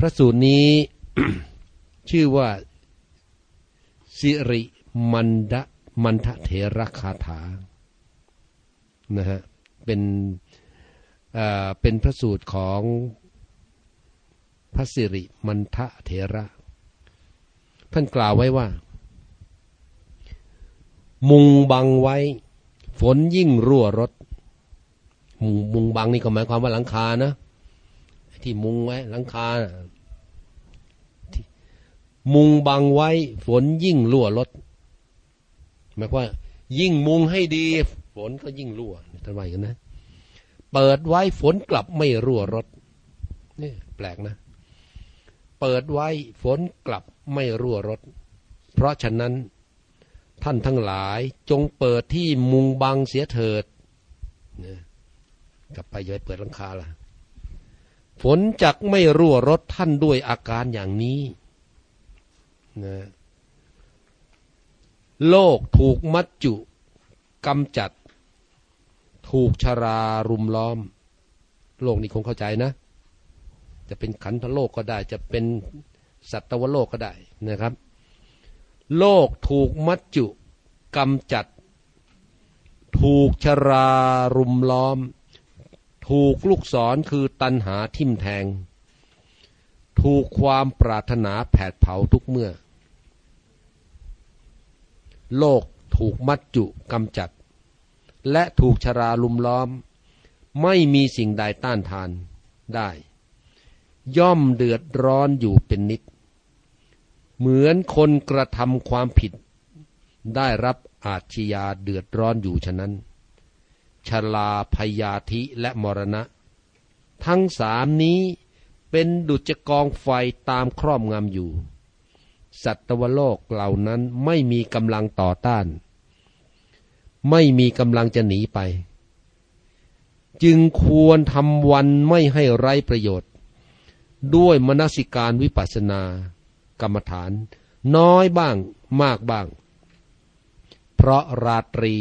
พระสูตรนี้ชื่อว่า สิริมันดะมันทะเถระคาถานะฮะเป็นเป็นพระสูตรของพระสิริมันทะเถระ ท่านกล่าวไว้ว่า มุงบังไว้ ฝนยิ่งรั่วรถ มุงมุงบังนี่ก็หมายความว่าหลังคานะ ที่มุงไว้หลังคามุงบังไว้ ฝนยิ่งรั่วรถหมายว่า ยิ่งมุงให้ดี ฝนก็ยิ่งรั่วทำไมกันนะ เปิดไว้ฝนกลับไม่รั่วรถนี่แปลกนะ เปิดไว้ฝนกลับไม่รั่วรถเพราะฉะนั้น ท่านทั้งหลายจงเปิดที่มุงบังเสียเถิดนะกลับไปอย่าไปเปิดหลังคาล่ะ ฝนจักไม่รั่วรถท่านด้วยอาการอย่างนี้นะโลกถูกมัจจุกำจัด ถูกชารารุมล้อม โลกนี้คงเข้าใจนะ จะเป็นขันธโลกก็ได้ จะเป็นสัตวโลกก็ได้นะครับ โลกถูกมัจจุกำจัด ถูกชารารุมล้อม ถูกลูกศรคือตันหาทิ่มแทง ถูกความปรารถนาแผดเผาทุกเมื่อ โลกถูกมัจจุกำจัด และถูกชราลุมล้อม ไม่มีสิ่งใดต้านทานได้ ย่อมเดือดร้อนอยู่เป็นนิด เหมือนคนกระทำความผิด ได้รับอาชญาเดือดร้อนอยู่ฉะนั้น ชลาพยาธิและมรณะ ทั้งสามนี้เป็นดุจกองไฟตามครอบงำอยู่ สัตวโลกเหล่านั้นไม่มีกำลังต่อต้าน ไม่มีกำลังจะหนีไป จึงควรทำวันไม่ให้ไร้ประโยชน์ ด้วยมนสิการวิปัสสนา กรรมฐาน น้อยบ้างมากบ้าง เพราะราตรี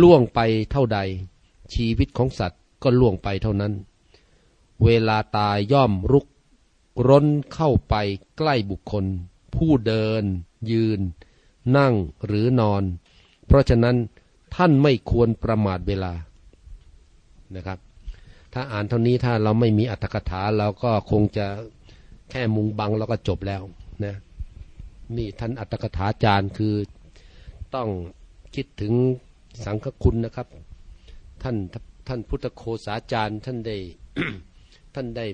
ล่วงไปเท่าใด ชีวิตของสัตว์ก็ล่วงไปเท่านั้น เวลาตายย่อมรุกร้นเข้าไปใกล้บุคคล ผู้เดิน ยืน นั่งหรือนอน เพราะฉะนั้นท่านไม่ควรประมาทเวลานะครับ ถ้าอ่านเท่านี้ถ้าเราไม่มีอัตถกถาเราก็คงจะแค่มุงบังแล้วก็จบแล้วนะนี่ท่านอัตถกถาจารย์คือต้องคิดถึง สังฆคุณนะครับ ท่านท่านพุทธโคสาจารย์ท่านได้ท่านได้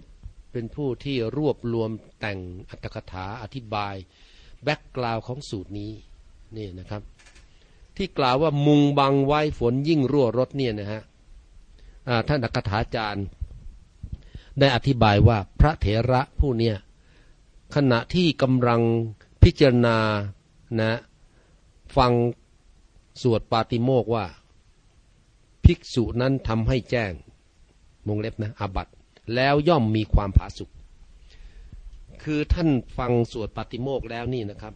เป็นผู้ที่รวบรวมแต่งอัตถกถาอธิบาย แบ็กกราวของสูตรนี้นี่นะครับ ที่กล่าวว่ามุงบังไว้ฝนยิ่งรั่วรถเนี่ยนะฮะท่านอัตถกถาจารย์ได้อธิบายว่าพระเถระผู้เนี่ยขณะที่กำลังพิจารณานะฟัง สวดปาติโมกว่า ภิกษุนั้นทำให้แจ้งมงเล็บนะอาบัตแล้วย่อมมีความผาสุกคือท่านฟังสวดปาติโมกแล้วนี่นะครับ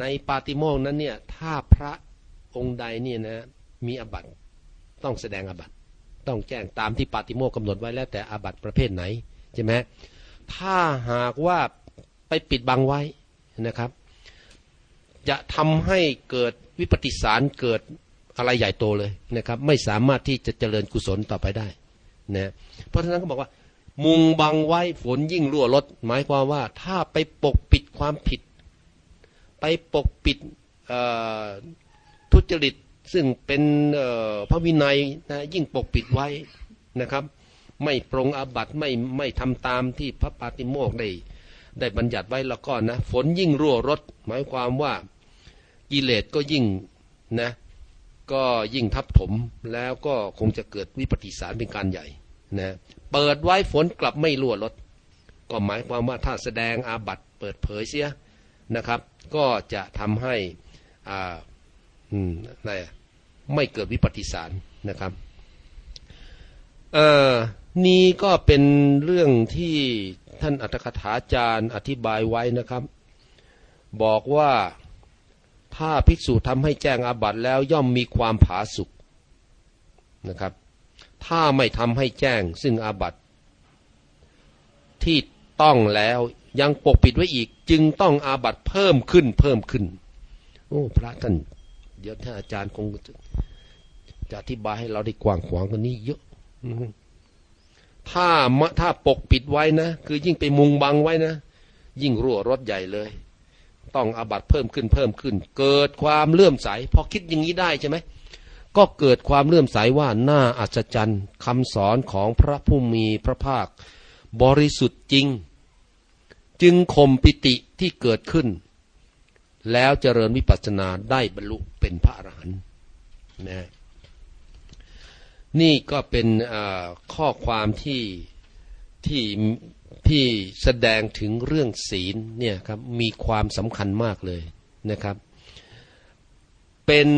ในปาติโมกนั้นเนี่ยถ้าพระองค์ใดเนี่ยนะมีอาบัตต้องแสดงอาบัตต้องแจ้งตามที่ปาติโมกกำหนดไว้แล้วแต่อาบัตประเภทไหนใช่ไหมถ้าหากว่าไปปิดบังไว้นะครับ จะทำให้เกิด วิปฏิสารเกิดอะไรใหญ่โตเลยนะครับ ไม่สามารถที่จะเจริญกุศลต่อไปได้นะเพราะฉะนั้นเขาบอกว่า มุงบังไว้ฝนยิ่งรั่วลดหมายความว่า ถ้าไปปกปิดความผิด ไปปกปิดทุจริตซึ่งเป็นพระวินัยนะยิ่งปกปิดไว้นะครับ ไม่ปรงอาบัตไม่ไม่ทำตามที่พระปาติโมกได้ได้บัญญัติไว้แล้วก็นะ ฝนยิ่งรั่วรดหมายความว่า กิเลสก็ยิ่งนะก็ยิ่งทับถมแล้วก็คงจะเกิดวิปฏิสารเป็นการใหญ่นะเปิดไว้ฝนกลับไม่รั่วลด ก็หมายความว่าถ้าแสดงอาบัตเปิดเผยเสียนะครับ ก็จะทำให้อ่าอืมอะไรไม่เกิดวิปฏิสารนะครับเอ่อนี่ก็เป็นเรื่องที่ท่านอัตถกถาจารย์อธิบายไว้นะครับ บอกว่า ถ้าภิกษุทำให้แจ้งอาบัติแล้วย่อมมีความผาสุกนะครับ ถ้าไม่ทำให้แจ้งซึ่งอาบัติที่ต้องแล้วยังปกปิดไว้อีก จึงต้องอาบัตเพิ่มขึ้นเพิ่มขึ้น โอ้ พระท่านเดี๋ยวท่านอาจารย์คงจะอธิบายให้เราได้กว้างขวางกว่านี้เยอะถ้ามถ้าปกปิดไว้นะ คือยิ่งไปมุงบังไว้นะ ยิ่งรั่วรถใหญ่เลย ต้องอบัตเพิ่มขึ้นเพิ่มขึ้น เกิดความเลื่อมใส พอคิดอย่างนี้ได้ใช่ไหมก็เกิดความเลื่อมใสว่าน่าอัศจรรย์คำสอนของพระผู้มีพระภาค บริสุทธิ์จริง จึงข่มปิติที่เกิดขึ้น แล้วเจริญวิปัสสนาได้บรรลุเป็นพระอรหันต์นะนี่ก็เป็นข้อความที่ที่ ที่แสดงถึงเรื่องศีลเนี่ยครับมีความสำคัญมากเลยนะครับ เป็น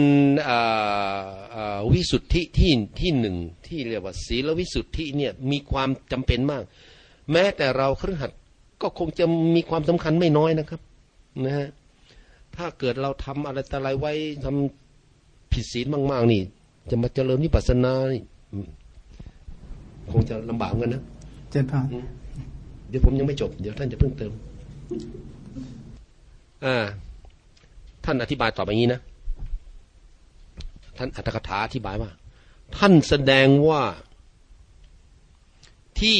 วิสุทธิที่ที่หนึ่งที่เรียกว่าศีลวิสุทธิเนี่ยมีความจำเป็นมาก แม้แต่เราครือขัดก็คงจะมีความสำคัญไม่น้อยนะครับนะฮะถ้าเกิดเราทำอะไรแต่อะไรไว้ทำผิดศีลมาก ๆ นี่ จะมาเจริญวิปัสสนาคงจะลำบากกันนะเจนพาน เดี๋ยวผมยังไม่จบ เดี๋ยวท่านจะเพิ่งเติม อ่า ท่านอธิบายต่อไปงี้นะ ท่านอัตถกถาอธิบายว่า ท่านแสดงว่าที่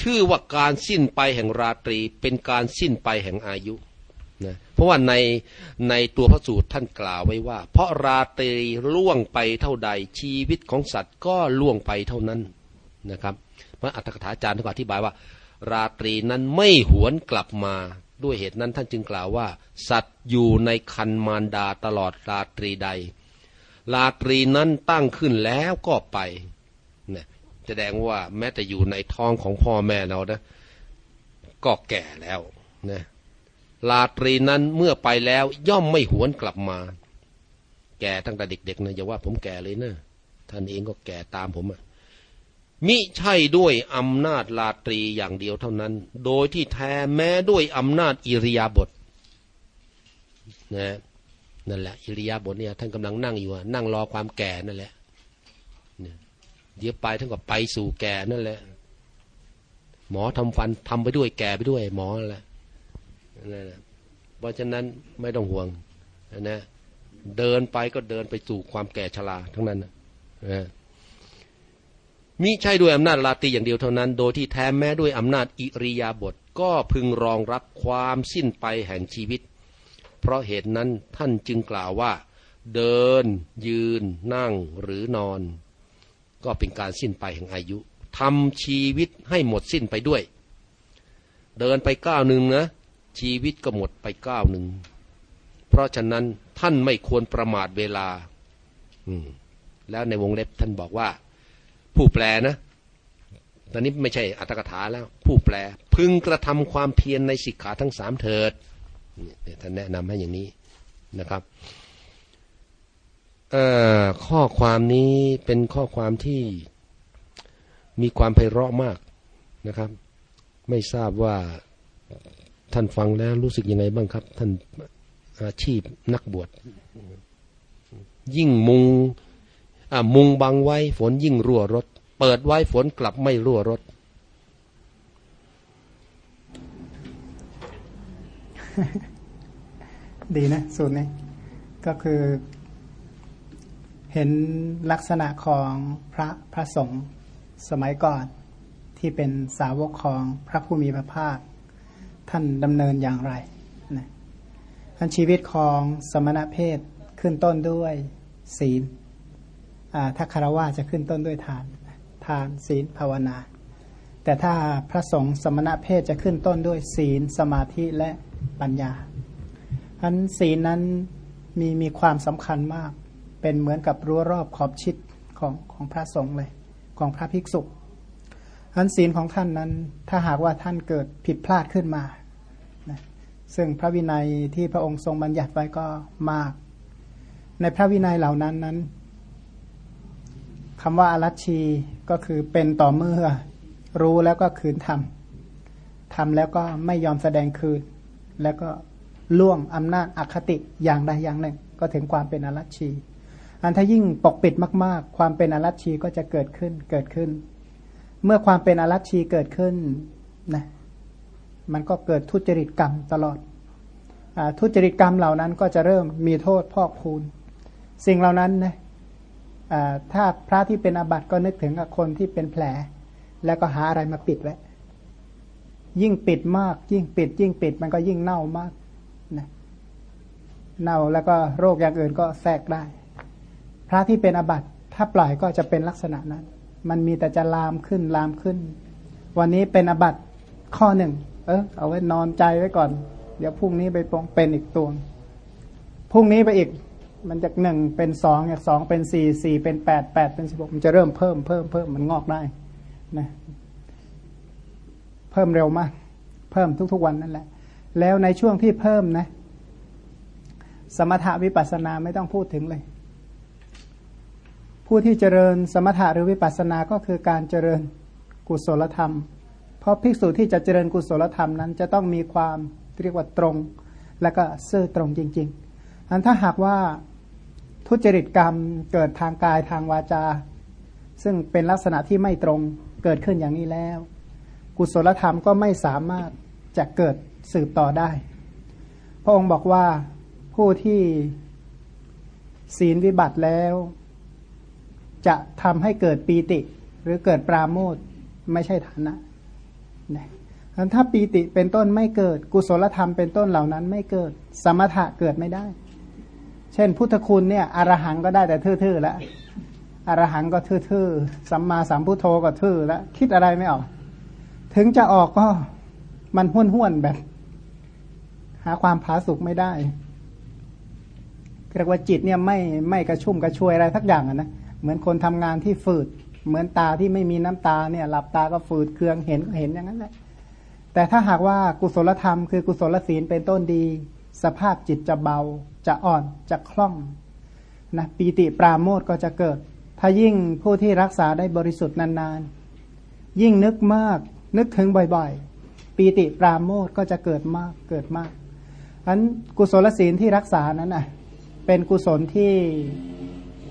ชื่อว่าการสิ้นไปแห่งราตรี เป็นการสิ้นไปแห่งอายุนะเพราะว่าในในตัวพระสูตรท่านกล่าวไว้ว่า เพราะราตรีล่วงไปเท่าใดชีวิตของสัตว์ก็ล่วงไปเท่านั้นนะครับ พระอัตถกถาจารย์ท่านอธิบายว่า ราตรีนั้นไม่หวนกลับมา ด้วยเหตุนั้นท่านจึงกล่าวว่า สัตว์อยู่ในคันมารดาตลอดราตรีใด ราตรีนั้นตั้งขึ้นแล้วก็ไปนะแสดงว่าแม้แต่อยู่ในท้องของพ่อแม่เรานะ ก็แก่แล้วนะลาตรีนั้นเมื่อไปแล้วย่อมไม่หวนกลับมา แก่ตั้งแต่เด็กๆนะอย่าว่าผมแก่เลยนะท่านเองก็แก่ตามผมอะ มิใช่ด้วยอำนาจลาตรีอย่างเดียวเท่านั้น โดยที่แท้แม้ด้วยอำนาจอิริยาบถนะนั่นแหละอิริยาบถเนี่ยท่านกำลังนั่งอยู่นั่งรอความแก่นั่นแหละเดี๋ยวไปท่านก็ไปสู่แก่นั่นแหละ หมอทำฟันทำไปด้วยแก่ไปด้วย หมอแหละนั่นแหละเพราะฉะนั้นไม่ต้องห่วงนะเดินไปก็เดินไปสู่ความแก่ชราทั้งนั้นนะ มิใช่ด้วยอำนาจลาตีอย่างเดียวเท่านั้น โดยที่แท้แม้ด้วยอำนาจอิริยาบถก็พึงรองรับความสิ้นไปแห่งชีวิต เพราะเหตุนั้นท่านจึงกล่าวว่า เดิน ยืน นั่งหรือนอน ก็เป็นการสิ้นไปแห่งอายุทำชีวิตให้หมดสิ้นไปด้วย เดินไปก้าวหนึ่งนะ ชีวิตก็หมดไปก้าวหนึ่ง เพราะฉะนั้นท่านไม่ควรประมาทเวลา แล้วในวงเล็บท่านบอกว่า ผู้แปลนะ ตอนนี้ไม่ใช่อัตถกถาแล้ว ผู้แปล พึงกระทำความเพียรในสิกขาทั้งสามเถิดท่านแนะนำให้อย่างนี้นะครับข้อความนี้เป็นข้อความที่มีความไพเราะมากนะครับ ไม่ทราบว่าท่านฟังแล้วรู้สึกยังไงบ้างครับ ท่านอาชีพนักบวช ยิ่งมุงมุงบังไว้ ฝนยิ่งรั่วรถ เปิดไว้ฝนกลับไม่รั่วรถ ดีนะสูตรนี้ก็คือ เห็นลักษณะของพระพระสงฆ์สมัยก่อนที่เป็นสาวกของพระผู้มีพระภาค ท่านดำเนินอย่างไรนะท่านชีวิตของสมณเพศขึ้นต้นด้วยศีลถ้าคารวะจะขึ้นต้นด้วยทาน ทานศีลภาวนา แต่ถ้าพระสงฆ์สมณะเพศจะขึ้นต้นด้วยศีลสมาธิและปัญญาอันศีลนั้นมีมีความสำคัญมาก เป็นเหมือนกับรั้วรอบขอบชิดของของพระสงฆ์เลยของพระภิกษุอันศีลของท่านนั้นถ้าหากว่าท่านเกิดผิดพลาดขึ้นมานะซึ่งพระวินัยที่พระองค์ทรงบัญญัติไว้ก็มาก ในพระวินัยเหล่านั้นนั้น คำว่าอารัชชีก็คือเป็นต่อเมื่อ รู้แล้วก็คืนทำทำแล้วก็ไม่ยอมแสดงคืน แล้วก็ล่วงอำนาจอคติอย่างใดอย่างหนึ่ง ก็ถึงความเป็นอารัชชี อันถ้ายิ่งปกปิดมากๆ ความเป็นอารัชชีก็จะเกิดขึ้นเกิดขึ้น เมื่อความเป็นอรัชชีเกิดขึ้นนะมันก็เกิดทุจริตกรรมตลอดอทุจริตกรรมเหล่านั้นก็จะเริ่มมีโทษพอกพูนสิ่งเหล่านั้นนะ ถ้าพระที่เป็นอาบัติก็นึกถึงคนที่เป็นแผล แล้วก็หาอะไรมาปิดไว้ ยิ่งปิดมาก ยิ่งปิด ยิ่งปิดมันก็ยิ่งเน่ามากนะเน่าแล้วก็โรคอย่างอื่นก็แทรกได้ พระที่เป็นอาบัติถ้าปล่อยก็จะเป็นลักษณะนั้น มันมีแต่จะลามขึ้นลามขึ้น วันนี้เป็นอาบัติข้อหนึ่ง เออเอาไว้นอนใจไว้ก่อน เดี๋ยวพรุ่งนี้ไปปองเป็นอีกตัวพรุ่งนี้ไปอีก มันจากหนึ่งเป็นสองจากสองเป็นสี่สี่เป็นแปดแปดเป็นสิบหกมันจะเริ่มเพิ่มเพิ่มเพิ่มมันงอกได้นะเพิ่มเร็วมาก เพิ่มทุก ๆ วันนั่นแหละ แล้วในช่วงที่เพิ่มนะ สมถะวิปัสสนาไม่ต้องพูดถึงเลย ผู้ที่เจริญสมถะหรือวิปัสนาก็คือการเจริญกุศลธรรม เพราะภิกษุที่จะเจริญกุศลธรรมนั้น จะต้องมีความเรียกว่าตรง และก็ซื่อตรงจริง ๆ อันถ้าหากว่า ทุจริตกรรมเกิดทางกายทางวาจา ซึ่งเป็นลักษณะที่ไม่ตรงเกิดขึ้นอย่างนี้แล้ว กุศลธรรมก็ไม่สามารถจะเกิดสืบต่อได้ พระองค์บอกว่าผู้ที่ศีลวิบัติแล้ว จะทำให้เกิดปีติ หรือเกิดปราโมทไม่ใช่ฐานะนะถ้าปีติเป็นต้นไม่เกิด กุศลธรรมเป็นต้นเหล่านั้นไม่เกิด สมถะเกิดไม่ได้ เช่น พุทธคุณเนี่ยอรหังก็ได้แต่ทื่อๆแล้วอรหังก็ทื่อๆสัมมาสัมพุทโธก็ทื่อแล้วคิดอะไรไม่ออก ถึงจะออกก็มันห้วนห้วนแบบ หาความผาสุกไม่ได้เรียกว่าจิตเนี่ยไม่ไม่กระชุ่มกระชวยอะไรทักอย่างนะเหมือนคนทำงานที่ฝืด เหมือนตาที่ไม่มีน้ำตาเนี่ย หลับตาก็ฝืดเคืองเห็นก็เห็นอย่างนั้นแหละแต่ถ้าหากว่ากุศลธรรมคือกุศลศีลเป็นต้นดี สภาพจิตจะเบา จะอ่อนจะคล่องนะปีติปราโมทก็จะเกิด ถ้ายิ่งผู้ที่รักษาได้บริสุทธิ์นานๆ ยิ่งนึกมากนึกถึงบ่อยๆ ปีติปราโมทก็จะเกิดมากเกิดมากอันกุศลศีลที่รักษานั้นอะเป็นกุศลที่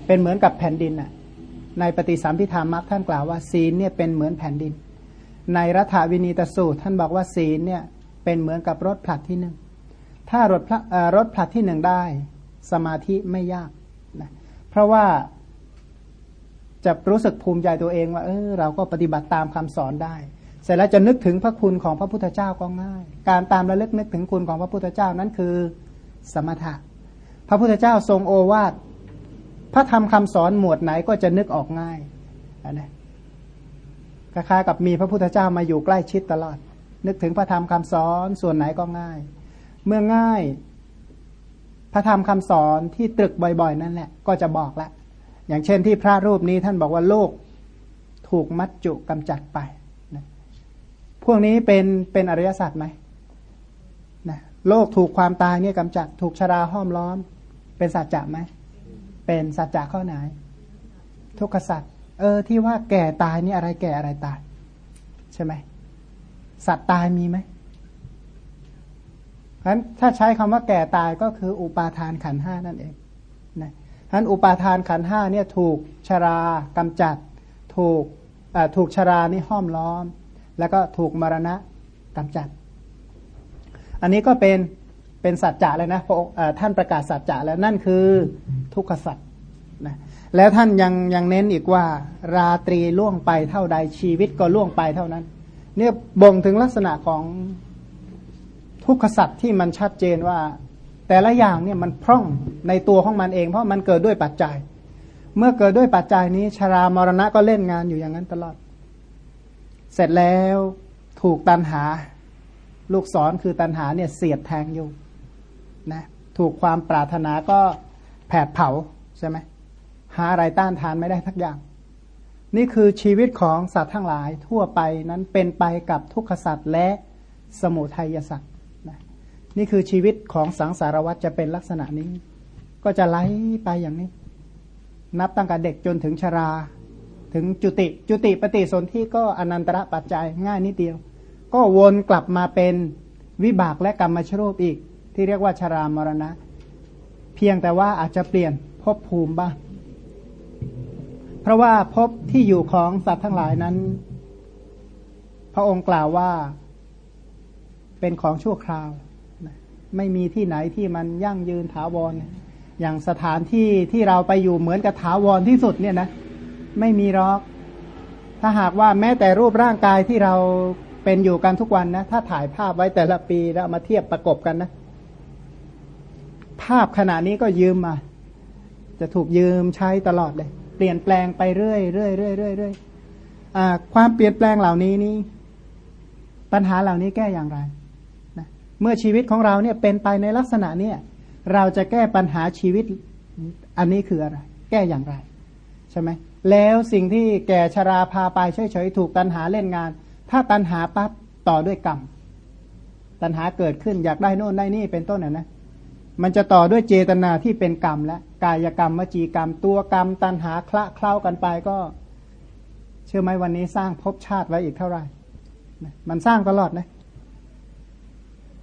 เป็นเหมือนกับแผ่นดินอะในปฏิสัมพิธามักท่านกล่าวว่าศีลเนี่ยเป็นเหมือนแผ่นดิน ในรัฐวินีตสูตร ท่านบอกว่าศีลเนี่ยเป็นเหมือนกับรถผลัดที่หนึ่ง ถ้ารถพระรถผลัดที่หนึ่งได้ สมาธิไม่ยากนะเพราะว่าจะรู้สึกภูมิใจตัวเองว่า เออเราก็ปฏิบัติตามคำสอนได้ เสร็จแล้วจะนึกถึงพระคุณของพระพุทธเจ้าก็ง่าย การตามระลึกนึกถึงคุณของพระพุทธเจ้านั้นคือสมถะ พระพุทธเจ้าทรงโอวาทพระธรรมคำสอนหมวดไหนก็จะนึกออกง่ายนะคล้ายๆกับมีพระพุทธเจ้ามาอยู่ใกล้ชิดตลอด นึกถึงพระธรรมคำสอนส่วนไหนก็ง่าย เมื่อง่าย พระธรรมคำสอนที่ตรึกบ่อย ๆ นั่นแหละ ก็จะบอกแล้วอย่างเช่นที่พระรูปนี้ท่านบอกว่าโลกถูกมัจจุกำจัดไปนะพวกนี้เป็นเป็นอริยสัจไหมนะโลกถูกความตายเนี่ยกำจัด ถูกชราห้อมล้อม เป็นสัจจะไหม เป็นสัจจะข้อไหน ทุกขสัจเออที่ว่าแก่ตายนี่อะไรแก่อะไรตาย ใช่ไหมสัตว์ตายมีไหม นั้นถ้าใช้คำว่าแก่ตายก็คืออุปาทานขันห้านั่นเองนะฉะนั้นอุปาทานขันห้าเนี่ยถูกชรากำจัด ถูกถูกชรานี่ห้อมล้อม แล้วก็ถูกมรณะกำจัด อันนี้ก็เป็นเป็นสัจจะเลยนะพระท่านประกาศสัจจะแล้วนั่นคือทุกขสัจนะแล้วท่านยังยังเน้นอีกว่า ราตรีล่วงไปเท่าใดชีวิตก็ล่วงไปเท่านั้น เนี่ยบ่งถึงลักษณะของ ทุกขสัตว์ที่มันชัดเจนว่า แต่ละอย่างเนี่ยมันพร่องในตัวของมันเอง เพราะมันเกิดด้วยปัจจัย เมื่อเกิดด้วยปัจจัยนี้ชรามรณะก็เล่นงานอยู่อย่างนั้นตลอด เสร็จแล้วถูกตันหา ลูกศรคือตันหาเนี่ยเสียดแทงอยู่นะถูกความปรารถนาก็แผดเผาใช่ไหมหาอะไรต้านทานไม่ได้ทักอย่าง นี่คือชีวิตของสัตว์ทั้งหลายทั่วไปนั้นเป็นไปกับทุกขสัตว์และสมุทัยสัตว์ นี่คือชีวิตของสังสารวัตจะเป็นลักษณะนี้ ก็จะไหลไปอย่างนี้ นับตั้งแต่เด็กจนถึงชรา ถึงจุติ จุติปฏิสนธิก็อนันตระปัจจัยง่ายนิดเดียว ก็วนกลับมาเป็นวิบากและกรรมชรูปอีก ที่เรียกว่าชรามรณะ เพียงแต่ว่าอาจจะเปลี่ยนภพภูมิบ้างเพราะว่าภพที่อยู่ของสัตว์ทั้งหลายนั้น พระองค์กล่าวว่า เป็นของชั่วคราว ไม่มีที่ไหนที่มันยั่งยืนถาวร อย่างสถานที่ที่เราไปอยู่เหมือนกับถาวรที่สุดเนี่ยนะไม่มีหรอก ถ้าหากว่าแม้แต่รูปร่างกายที่เราเป็นอยู่กันทุกวันนะ ถ้าถ่ายภาพไว้แต่ละปีแล้วมาเทียบประกบกันนะ ภาพขณะนี้ก็ยืมมา จะถูกยืมใช้ตลอดเลย เปลี่ยนแปลงไปเรื่อยเรื่อยเรื่อยเรื่อยเรื่อยความเปลี่ยนแปลงเหล่านี้นี่ปัญหาเหล่านี้แก้อย่างไร เมื่อชีวิตของเราเนี่ยเป็นไปในลักษณะเนี้ยเราจะแก้ปัญหาชีวิตอันนี้คืออะไร แก้อย่างไร ใช่ไหมแล้วสิ่งที่แก่ชราพาไปเฉยๆถูกตันหาเล่นงาน ถ้าตันหาปั๊บต่อด้วยกรรมตันหาเกิดขึ้นอยากได้โน่นได้นี่เป็นต้นนะนะมันจะต่อด้วยเจตนาที่เป็นกรรมและกายกรรมวจีกรรม ตัวกรรม ตันหาคละเคล้ากันไปก็ เชื่อไหมวันนี้สร้างภพชาติไว้อีกเท่าไหร่มันสร้างตลอดนะ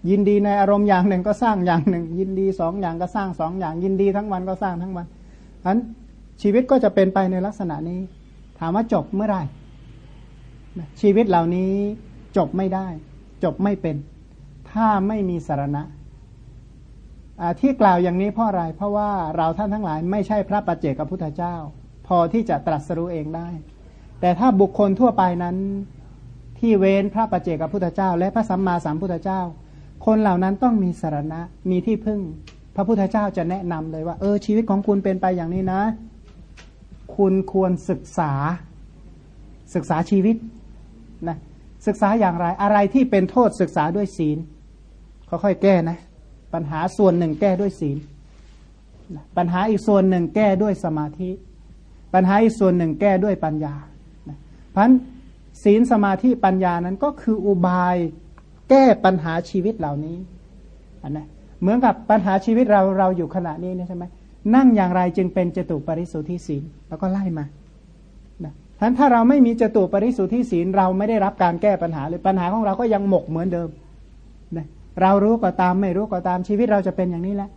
ยินดีในอารมณ์อย่างหนึ่งก็สร้างอย่างหนึ่ง ยินดีสองอย่างก็สร้างสองอย่าง ยินดีทั้งวันก็สร้างทั้งวันอันชีวิตก็จะเป็นไปในลักษณะนี้ ถามว่าจบเมื่อไหร่ชีวิตเหล่านี้จบไม่ได้ จบไม่เป็น ถ้าไม่มีสารณะที่กล่าวอย่างนี้เพราะอะไร เพราะว่าเราท่านทั้งหลายไม่ใช่พระปัจเจกพุทธเจ้า พอที่จะตรัสรู้เองได้ แต่ถ้าบุคคลทั่วไปนั้นที่เว้นพระปัจเจกพุทธเจ้า และพระสัมมาสัมพุทธเจ้า คนเหล่านั้นต้องมีสารณะมีที่พึ่ง พระพุทธเจ้าจะแนะนำเลยว่า เออชีวิตของคุณเป็นไปอย่างนี้นะ คุณควรศึกษาศึกษาชีวิตนะศึกษาอย่างไรอะไรที่เป็นโทษศึกษาด้วยศีลค่อยๆแก้นะ ปัญหาส่วนหนึ่งแก้ด้วยศีลปัญหาอีกส่วนหนึ่งแก้ด้วยสมาธิ ปัญหาอีกส่วนหนึ่งแก้ด้วยปัญญาเพราะศีลสมาธิปัญญานั้นก็คืออุบาย แก้ปัญหาชีวิตเหล่านี้อันนะเหมือนกับปัญหาชีวิตเราเราอยู่ขณะนี้นะใช่ไหมนั่งอย่างไรจึงเป็นจตุปริสุทธิศีลแล้วก็ไล่มานะทั้นถ้าเราไม่มีจตุปริสุทธิศีลเราไม่ได้รับการแก้ปัญหาเลยปัญหาของเราก็ยังหมกเหมือนเดิมนะเรารู้ก็ตามไม่รู้ก็ตามชีวิตเราจะเป็นอย่างนี้แหละ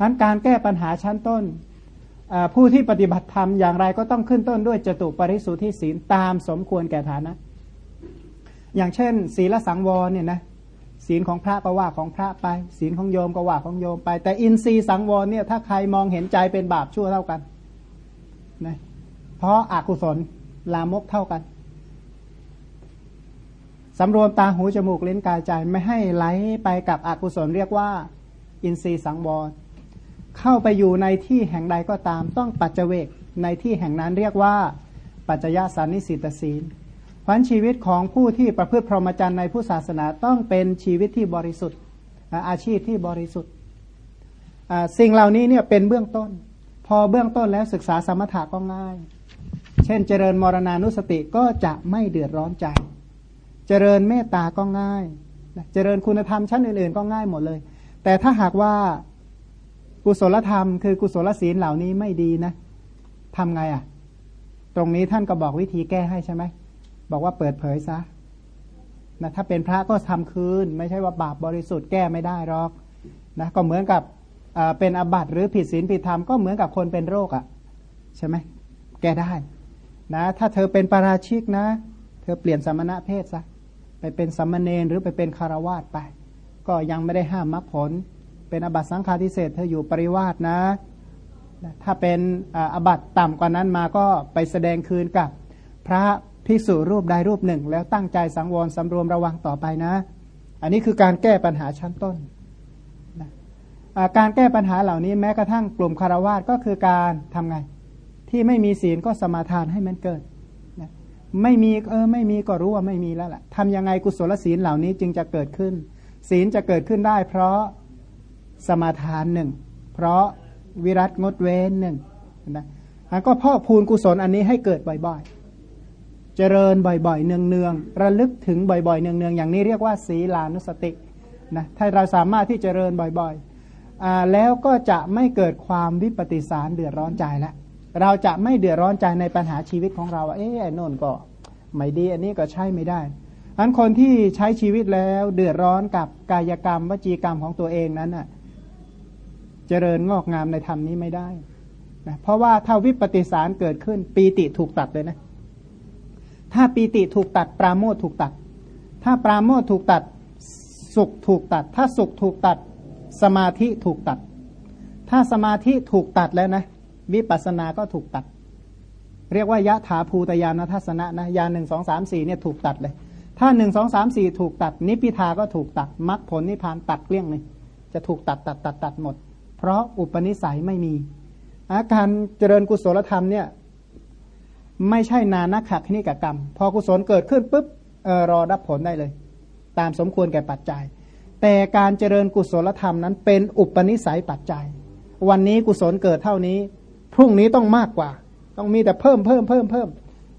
ทั้นการแก้ปัญหาชั้นต้นผู้ที่ปฏิบัติธรรมอย่างไรก็ต้องขึ้นต้นด้วยจตุปริสุทธิศีลตามสมควรแก่ฐานะ อย่างเช่น ศีลสังวรเนี่ยนะ ศีลของพระก็ว่าของพระไป ศีลของโยมก็ว่าของโยมไป แต่อินทรีย์สังวรเนี่ยถ้าใครมองเห็นใจเป็นบาปชั่วเท่ากันนะเพราะอากุศลลามกเท่ากันสำรวมตาหูจมูกเล่นกายใจไม่ให้ไหลไปกับอกุศลเรียกว่า อินทรีย์สังวรเข้าไปอยู่ในที่แห่งใดก็ตาม ต้องปัจเจเวกในที่แห่งนั้นเรียกว่า ปัจจยสันนิสิตศีล พราะชีวิตของผู้ที่ประพฤติพรหมจรรย์ในผู้ศาสนาต้องเป็นชีวิตที่บริสุทธิ์ อาชีพที่บริสุทธิ์สิ่งเหล่านี้เนี่ยเป็นเบื้องต้น พอเบื้องต้นแล้วศึกษาสมถะก็ง่าย เช่นเจริญมรณานุสติก็จะไม่เดือดร้อนใจ เจริญเมตตาก็ง่าย เจริญคุณธรรมชั้นอื่นๆ ก็ง่ายหมดเลย แต่ถ้าหากว่ากุศลธรรมคือกุศลศีลเหล่านี้ไม่ดีนะทำไงอะ่ะ ตรงนี้ท่านก็บอกวิธีแก้ให้ใช่ไหม บอกว่าเปิดเผยซะนะถ้าเป็นพระก็ทำคืน ไม่ใช่ว่าบาปบริสุทธิ์แก้ไม่ได้หรอกนะก็เหมือนกับเป็นอบัตหรือผิดศีลผิดธรรมก็เหมือนกับคนเป็นโรคอะ่ะใช่ไหมแก้ได้นะถ้าเธอเป็นปาราชิกนะ เธอเปลี่ยนสมณะเพศซะไปเป็นสัมมเนรหรือไปเป็นคารวาสไป ก็ยังไม่ได้ห้ามมรรคผล เป็นอบัตสังฆาทิเศษเธออยู่ปริวาสนะ ถ้าเป็นอบัตต่ำกว่านั้นมาก็ไปแสดงคืนกับพระ ภิกษุรูปใดรูปหนึ่ง แล้วตั้งใจสังวรสำรวมระวังต่อไปนะ อันนี้คือการแก้ปัญหาชั้นต้นนะการแก้ปัญหาเหล่านี้แม้กระทั่งกลุ่มคารวาสก็คือการทำไง ที่ไม่มีศีลก็สมาทานให้มันเกิดนะไม่มีเออไม่มีก็รู้ว่าไม่มีแล้วแหละทำยังไงกุศลศีลเหล่านี้จึงจะเกิดขึ้น ศีลจะเกิดขึ้นได้ เพราะสมาทานหนึ่งเพราะวิรัตงดเว้นหนึ่งนะก็พ่อพูนกุศลอันนี้ให้เกิดบ่อยๆ เจริญบ่อยๆ เนืองๆ ระลึกถึงบ่อยๆ เนืองๆ อย่างนี้เรียกว่าศีลานุสตินะถ้าเราสามารถที่เจริญบ่อยๆ แล้วก็จะไม่เกิดความวิปฏิสารเดือดร้อนใจแล้วเราจะไม่เดือดร้อนใจในปัญหาชีวิตของเราเอ๊ะไอ้นนก็ไม่ดีอันนี้ก็ใช่ไม่ได้อันคนที่ใช้ชีวิตแล้วเดือดร้อนกับกายกรรมวจีกรรมของตัวเองนั้นน่ะเจริญงอกงามในธรรมนี้ไม่ได้นะเพราะว่าถ้าวิปฏิสารเกิดขึ้นปีติถูกตัดเลยนะ ถ้าปีติถูกตัด ปราโมทถูกตัด ถ้าปราโมทถูกตัด สุขถูกตัด ถ้าสุขถูกตัด สมาธิถูกตัด ถ้าสมาธิถูกตัดแล้วนะ วิปัสสนาก็ถูกตัด เรียกว่ายะถาภูตยานทัศนะนะยานหนึ่งสองสามสี่เนี่ยถูกตัดเลย ถ้าหนึ่งสองสามสี่ถูกตัด นิพพิทาก็ถูกตัดมรรคผลนิพพานตัดเกลี้ยงเลยจะถูกตัดตัดตัดตัดหมด เพราะอุปนิสัยไม่มีอาการเจริญกุศลธรรมเนี่ย ไม่ใช่นานักขักนิกกรรม พอกุศลเกิดขึ้นปุ๊บออรอรับผลได้เลย ตามสมควรแก่ปัจจัย แต่การเจริญกุศลธรรมนั้นเป็นอุปนิสัยปัจจัย วันนี้กุศลเกิดเท่านี้ พรุ่งนี้ต้องมากกว่า ต้องมีแต่เพิ่มเพิ่มเพิ่มเพิ่ม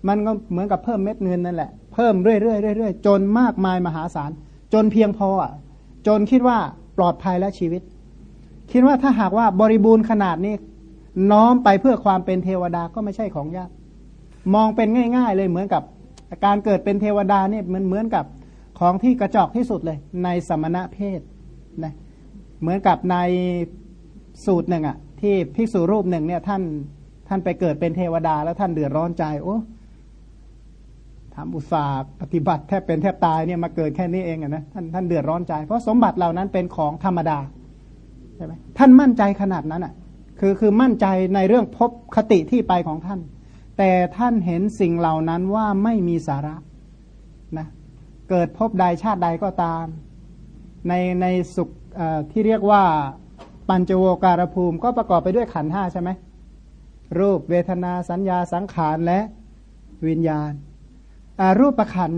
มันก็เหมือนกับเพิ่มเม็ดเงินนั่นแหละเพิ่มเรื่อยเรื่อยเรื่อยจนมากมายมหาศาล จนเพียงพออะจนคิดว่าปลอดภัยและชีวิต คิดว่าถ้าหากว่าบริบูรณ์ขนาดนี้น้อมไปเพื่อความเป็นเทวดาก็ไม่ใช่ของยาก มองเป็นง่าย ๆ เลยเหมือนกับการเกิดเป็นเทวดาเนี่ยมันเหมือนกับของที่กระจอกที่สุดเลย ในสมณะเพศนะเหมือนกับในสูตรหนึ่งอะ่ะที่ภิกษุรูปหนึ่งเนี่ยท่านท่านไปเกิดเป็นเทวดาแล้วท่านเดือดร้อนใจโอ้ทำอุตสาห์ปฏิบัติแทบเป็นแทบตายเนี่ยมาเกิดแค่นี้เองอะนะท่านท่านเดือดร้อนใจ เพราะสมบัติเหล่านั้นเป็นของธรรมดาใช่ไหมท่านมั่นใจขนาดนั้นอะคือคือมั่นใจในเรื่องพบคติที่ไปของท่าน แต่ท่านเห็นสิ่งเหล่านั้นว่าไม่มีสาระนะเกิดพบใดชาติใดก็ตาม ในในสุขที่เรียกว่าปัญจโวการภูมิก็ประกอบไปด้วยขันห้าใช่ไหมรูปเวทนาสัญญาสังขารและวิญญาณ รูปประขัน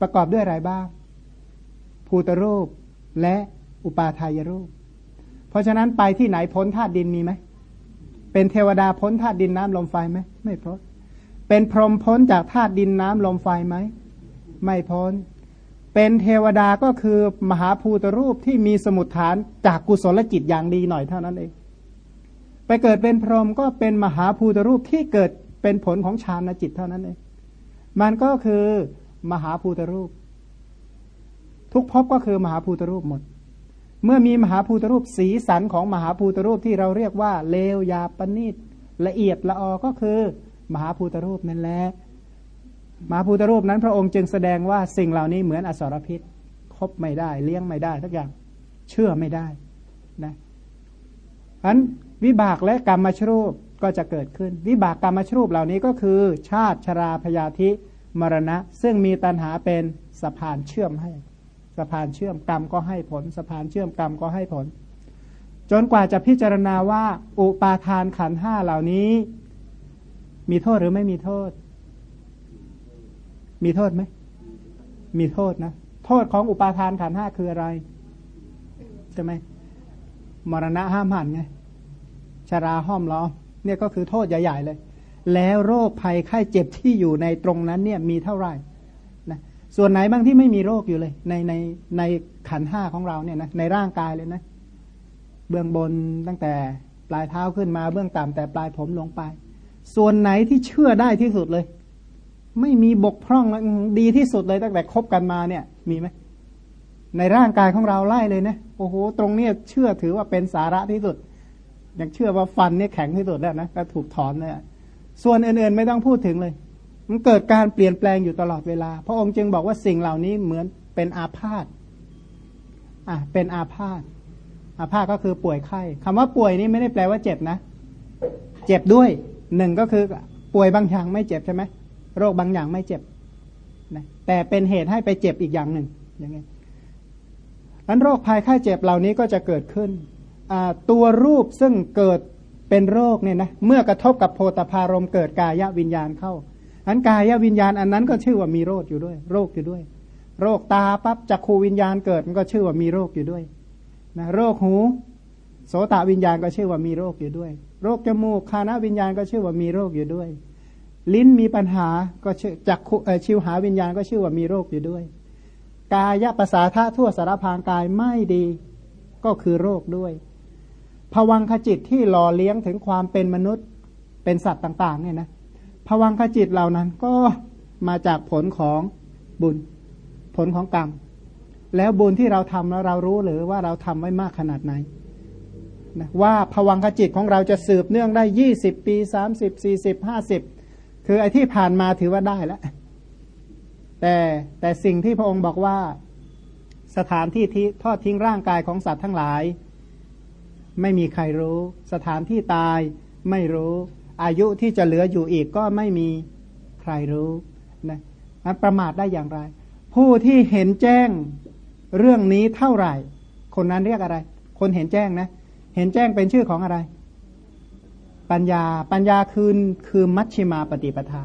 ประกอบด้วยอะไรบ้าง ภูตรูปและอุปาทายรูป เพราะฉะนั้นไปที่ไหนพ้นธาตุดินมีไหม เป็นเทวดาพ้นธาตุดินน้ำลมไฟไหมไม่พ้นเป็นพรหมพ้นจากธาตุดินน้ำลมไฟไหมไม่พ้น เป็นเทวดาก็คือมหาภูตรูปที่มีสมุดฐานจากกุศลจิตอย่างดีหน่อยเท่านั้นเอง ไปเกิดเป็นพรหมก็เป็นมหาภูตรูปที่เกิดเป็นผลของฌานจิตเท่านั้นเอง มันก็คือมหาภูตรูป ทุกภพก็คือมหาภูตรูปหมด เมื่อมีมหาภูตรูปสีสันของมหาภูตรูปที่เราเรียกว่าเลวยาปนิดละเอียดละออก็คือ มหาภูตรูปนั่นแหละมหาภูตรูปนั้นพระองค์จึงแสดงว่าสิ่งเหล่านี้เหมือนอสรพิษคบไม่ได้ เลี้ยงไม่ได้ทุกอย่างเชื่อไม่ได้นะฉะนั้นวิบากและกรรมชรูปก็จะเกิดขึ้น วิบากกรรมชรูปเหล่านี้ก็คือ ชาติชราพยาธิมรณะ ซึ่งมีตันหาเป็นสะพานเชื่อมให้ะพานเชื่อมกรรมก็ให้ผลสะพานเชื่อมกรรมก็ให้ผล จนกว่าจะพิจารณาว่า อุปาทานขันห้าเหล่านี้ มีโทษหรือไม่มีโทษ มีโทษไหมมีโทษนะโทษของอุปาทานขันห้าคืออะไรใช่ไหมมรณะห้ามหันไงชาราห้อมล้อมเนี่ยก็คือโทษใหญ่ๆเลย แล้วโรคภัยไข้เจ็บที่อยู่ในตรงนั้นเนี่ยมีเท่าไหร่ ส่วนไหนบ้างที่ไม่มีโรคอยู่เลย ในในในขันห้าของเราเนี่ยนะในร่างกายเลยนะ เบื้องบนตั้งแต่ปลายเท้าขึ้นมาเบื้องต่ำแต่ปลายผมลงไป ส่วนไหนที่เชื่อได้ที่สุดเลย ไม่มีบกพร่องดีที่สุดเลยตั้งแต่คบกันมาเนี่ย มีไหมในร่างกายของเราไล่เลยนะโอ้โหตรงเนี้ยเชื่อถือว่าเป็นสาระที่สุดยังเชื่อว่าฟันเนี่ยแข็งที่สุดแล้วนะก็ถูกถอนเลยส่วนอื่นๆไม่ต้องพูดถึงเลย มันเกิดการเปลี่ยนแปลงอยู่ตลอดเวลา พระองค์จึงบอกว่าสิ่งเหล่านี้เหมือนเป็นอาพาธอะเป็นอาพาธอาพาธก็คือป่วยไข้คำว่าป่วยนี่ไม่ได้แปลว่าเจ็บนะ เจ็บด้วยหนึ่งก็คือป่วยบางอย่างไม่เจ็บใช่ไหมโรคบางอย่างไม่เจ็บนะแต่เป็นเหตุให้ไปเจ็บอีกอย่างหนึ่งอย่างนี้อันโรคภัยไข้เจ็บเหล่านี้ก็จะเกิดขึ้นตัวรูปซึ่งเกิดเป็นโรคเนี่ยนะเมื่อกระทบกับโพธพารมเกิดกายวิญญาณเข้า อันกายวิญญาณอันนั้นก็ชื่อว่ามีโรคอยู่ด้วย โรคอยู่ด้วย โรคตาปั๊บจักขูวิญญาณเกิดมันก็ชื่อว่ามีโรคอยู่ด้วยนะโรคหูโสตวิญญาณก็ชื่อว่ามีโรคอยู่ด้วย โรคจมูกคานาวิญญาณก็ชื่อว่ามีโรคอยู่ด้วย ลิ้นมีปัญหาก็ชื่อจักขูชิวหาวิญญาณก็ชื่อว่ามีโรคอยู่ด้วย กายภาษาธาทั่วสารพางกายไม่ดีก็คือโรคด้วยภวังขจิตที่หล่อเลี้ยงถึงความเป็นมนุษย์เป็นสัตว์ต่างๆเนี่ยนะ ภวังคจิตเหล่านั้นก็มาจากผลของบุญ ผลของกรรม แล้วบุญที่เราทำแล้วเรารู้หรือว่าเราทำไว้มากขนาดไหนนะว่าภวังคจิตของเราจะสืบเนื่องได้ยี่สิบปีสามสิบสี่สิบห้าสิบคือไอ้ที่ผ่านมาถือว่าได้แล้วแต่แต่สิ่งที่พระองค์บอกว่าสถานที่ที่ทอดทิ้งร่างกายของสัตว์ทั้งหลาย ไม่มีใครรู้ สถานที่ตายไม่รู้ อายุที่จะเหลืออยู่อีกก็ไม่มีใครรู้นะประมาทได้อย่างไร ผู้ที่เห็นแจ้งเรื่องนี้เท่าไหร่ คนนั้นเรียกอะไร คนเห็นแจ้งนะ เห็นแจ้งเป็นชื่อของอะไร ปัญญาปัญญาคือคือมัชชิมาปฏิปทา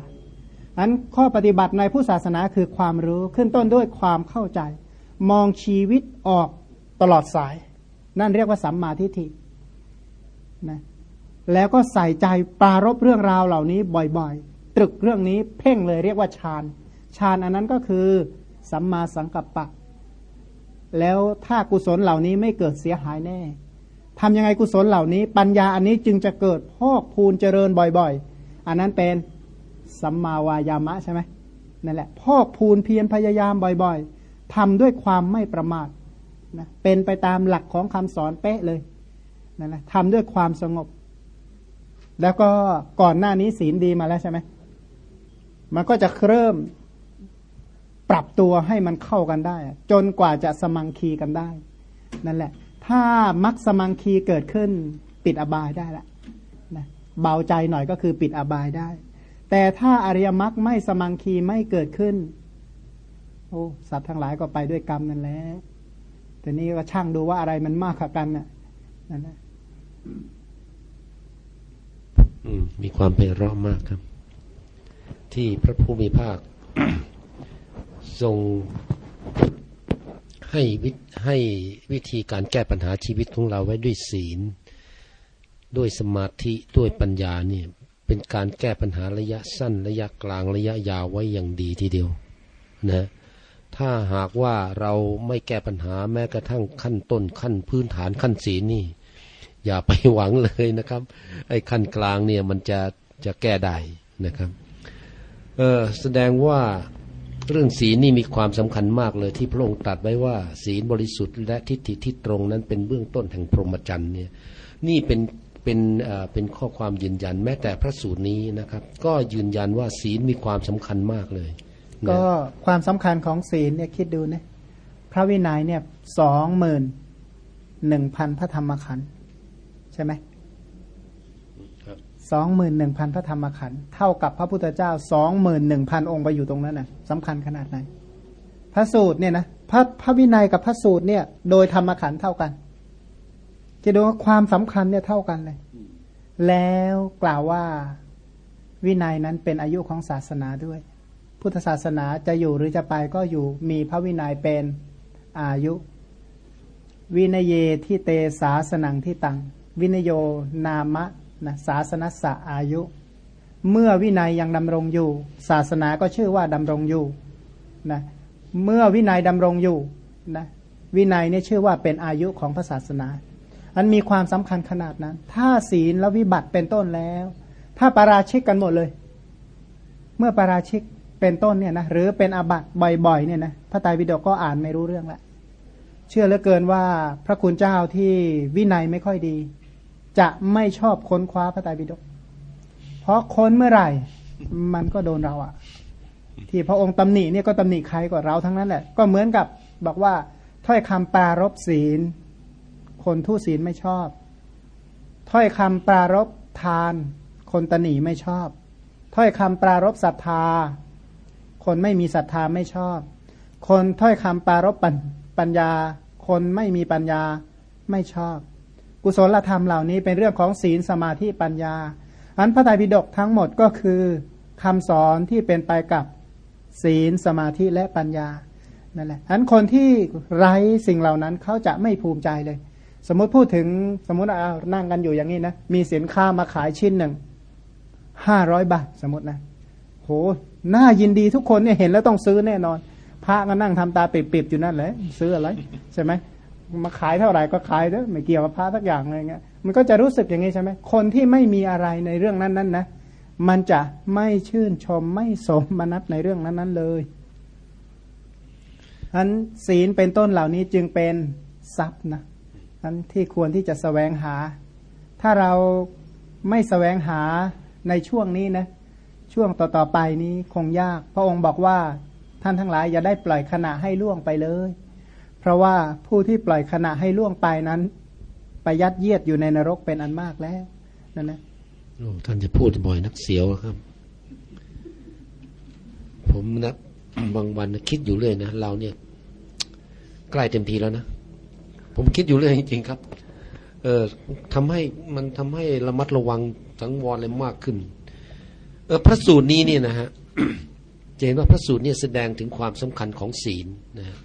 อันข้อปฏิบัติในผู้ศาสนาคือความรู้ขึ้นต้นด้วยความเข้าใจ มองชีวิตออกตลอดสาย นั่นเรียกว่าสัมมาทิฏฐินะ แล้วก็ใส่ใจปรารบเรื่องราวเหล่านี้บ่อยๆ ตรึกเรื่องนี้เพ่งเลยเรียกว่าฌานฌานอันนั้นก็คือสัมมาสังกัปปะ แล้วถ้ากุศลเหล่านี้ไม่เกิดเสียหายแน่ทำยังไงกุศลเหล่านี้ ปัญญาอันนี้จึงจะเกิดพอกพูนเจริญบ่อยๆ อันนั้นเป็นสัมมาวายามะใช่ไหมนั่นแหละพอกพูนเพียรพยายามบ่อยๆทำด้วยความไม่ประมาทนะเป็นไปตามหลักของคำสอนเป๊ะเลยนั่นแหละทำด้วยความสงบ แล้วก็ก่อนหน้านี้ศีลดีมาแล้วใช่ไหมมันก็จะเริ่มปรับตัวให้มันเข้ากันได้ จนกว่าจะสมังคีกันได้ นั่นแหละ ถ้ามักสมังคีเกิดขึ้นปิดอบายได้ละนะเบาใจหน่อยก็คือปิดอบายได้ แต่ถ้าอริยมรรคไม่สมังคีไม่เกิดขึ้น โอ้สัตว์ทั้งหลายก็ไปด้วยกรรมนั่นแหละแต่นี้ก็ช่างดูว่าอะไรมันมากกว่ากันน่ะนั่นแหละ มีความเป็นรอบมากครับ ที่พระผู้มีภาค ทรงให้วิให้วิธีการแก้ปัญหาชีวิตของเราไว้ด้วยศีล ด้วยสมาธิด้วยปัญญาเนี่ยเป็นการแก้ปัญหาระยะสั้น ระยะกลางระยะยาวไว้อย่างดีทีเดียวนะถ้าหากว่าเราไม่แก้ปัญหาแม้กระทั่งขั้นต้นขั้นพื้นฐานขั้นศีลนี่ อย่าไปหวังเลยนะครับ ไอ้ขั้นกลางเนี่ยมันจะจะแก้ได้นะครับเออแสดงว่าเรื่องศีลนี่มีความสำคัญมากเลยที่พระองค์ตรัสไว้ว่า ศีลบริสุทธิ์และทิฏฐิที่ตรงนั้นเป็นเบื้องต้นแห่งพรหมจรรย์เนี่ยนี่เป็นเป็นเป็นข้อความยืนยันแม้แต่พระสูตรนี้นะครับ ก็ยืนยันว่าศีลมีความสำคัญมากเลย ก็ความสำคัญของศีลเนี่ยคิดดูนะพระวินัยเนี่ยสองหมื่นหนึ่งพันพระธรรมขันธ์ ใช่ไหมสองหมื่นหนึ่งพันพระธรรมขันธ์เท่ากับพระพุทธเจ้าสองหมื่นหนึ่งพันองค์ไปอยู่ตรงนั้นนะ่ะสำคัญขนาดไหนพระสูตรเนี่ยนะพระพระวินัยกับพระสูตรเนี่ย โดยธรรมขันธ์เท่ากัน จะดูว่าความสำคัญเนี่ยเท่ากันเลย แล้วกล่าวว่าวินัยนั้นเป็นอายุของศาสนาด้วย พุทธศาสนาจะอยู่หรือจะไปก็อยู่มีพระวินัยเป็นอายุ วินเยที่เตสาสนังที่ตัง วินโยนามะนะศาสนสะอายุ เมื่อวินัยยังดำรงอยู่ ศาสนาก็ชื่อว่าดำรงอยู่นะเมื่อวินัยดำรงอยู่นะวินัยนี่ชื่อว่าเป็นอายุของพระศาสนามันมีความสำคัญขนาดนั้น ถ้าศีลและวิบัติเป็นต้นแล้ว ถ้าปาราชิกกันหมดเลย เมื่อปาราชิกเป็นต้นเนี่ยนะหรือเป็นอาบัติบ่อยๆเนี่ยนะพระไตรปิฎกก็อ่านไม่รู้เรื่องละเชื่อเหลือเกินว่าพระคุณเจ้าที่วินัยไม่ค่อยดี จะไม่ชอบค้นคว้าพระไตรปิฎกเพราะค้นเมื่อไหร่ มันก็โดนเราอะที่พระองค์ตำหนิเนี่ยก็ตำหนิใครกว่าเราทั้งนั้นแหละ ก็เหมือนกับบอกว่าถ้อยคำปรารบศีล คนทุศีลไม่ชอบ ถ้อยคำปรารบทาน คนตนีไม่ชอบ ถ้อยคำปรารบศรัทธา คนไม่มีศรัทธาไม่ชอบ คนถ้อยคำปรารบปัญญา คนไม่มีปัญญาไม่ชอบ กุศลธรรมเหล่านี้เป็นเรื่องของศีลสมาธิปัญญา อันพระไตรปิฎกทั้งหมดก็คือคำสอนที่เป็นไปกับศีลสมาธิและปัญญานั่นแหละอันคนที่ไร้สิ่งเหล่านั้นเขาจะไม่ภูมิใจเลย สมมติพูดถึงสมมติเอานั่งกันอยู่อย่างนี้นะมีสินค้ามาขายชิ้นหนึ่งห้าร้อยบาทสมมตินะโหน่ายินดีทุกคนเนี่ยเห็นแล้วต้องซื้อแน่นอน พระก็นั่งทำตาปิบๆอยู่นั่นแหละซื้ออะไรใช่ไหม มาขายเท่าไหร่ก็ขายเถอะไม่เกี่ยวกับพระสักอย่างอะไรเงี้ยมันก็จะรู้สึกอย่างนี้ใช่ไหมคนที่ไม่มีอะไรในเรื่องนั้นนั้นนะมันจะไม่ชื่นชมไม่สมมนัตในเรื่องนั้นนั้นเลยอันศีลเป็นต้นเหล่านี้จึงเป็นทรัพย์นะนั้นที่ควรที่จะสแสวงหา ถ้าเราไม่สแสวงหาในช่วงนี้นะช่วงต่อๆไปนี้คงยาก พระองค์บอกว่าท่านทั้งหลายอย่าได้ปล่อยขณะให้ล่วงไปเลย เพราะว่าผู้ที่ปล่อยขณะให้ล่วงไปนั้น ไปยัดเยียดอยู่ในนรกเป็นอันมากแล้วนั่นนะโอ้ท่านจะพูดบ่อยนักเสียวครับ ผมนะบางวันคิดอยู่เรื่อยนะเราเนี่ย ใกล้เต็มทีแล้วนะผมคิดอยู่เรื่อยจริงๆครับ เออทำให้มันทำให้ระมัดระวังสังวรอะไรมากขึ้น เออพระสูตรนี้เนี่ยนะฮะเห็นว่าพระสูตรเนี่ยแสดงถึงความสำคัญของศีลนะฮะ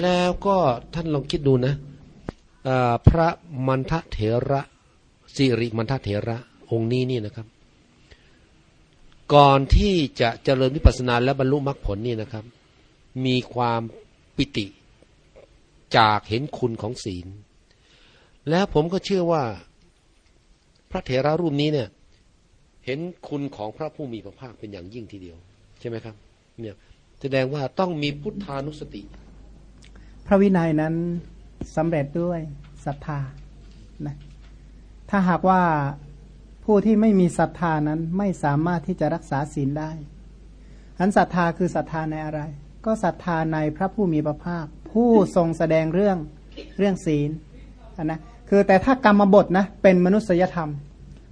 แล้วก็ท่านลองคิดดูนะพระมันทเถระสิริมันทเถระองค์นี้นี่นะครับ ก่อนที่จะเจริญวิปัสสนาและบรรลุมรรคผลนี่นะครับ มีความปิติจากเห็นคุณของศีล แล้วผมก็เชื่อว่าพระเถระรูปนี้เนี่ย เห็นคุณของพระผู้มีพระภาคเป็นอย่างยิ่งทีเดียว ใช่ไหมครับ เนี่ยแสดงว่าต้องมีพุทธานุสติ พระวินัยนั้นสำเร็จด้วยศรัทธานะถ้าหากว่าผู้ที่ไม่มีศรัทธานั้นไม่สามารถที่จะรักษาศีลได้อันศรัทธาคือศรัทธาในอะไร ก็ศรัทธาในพระผู้มีพระภาค ผู้ทรงแสดงเรื่องเรื่องศีลนนะคือแต่ถ้ากรรมบทนะเป็นมนุษยธรรม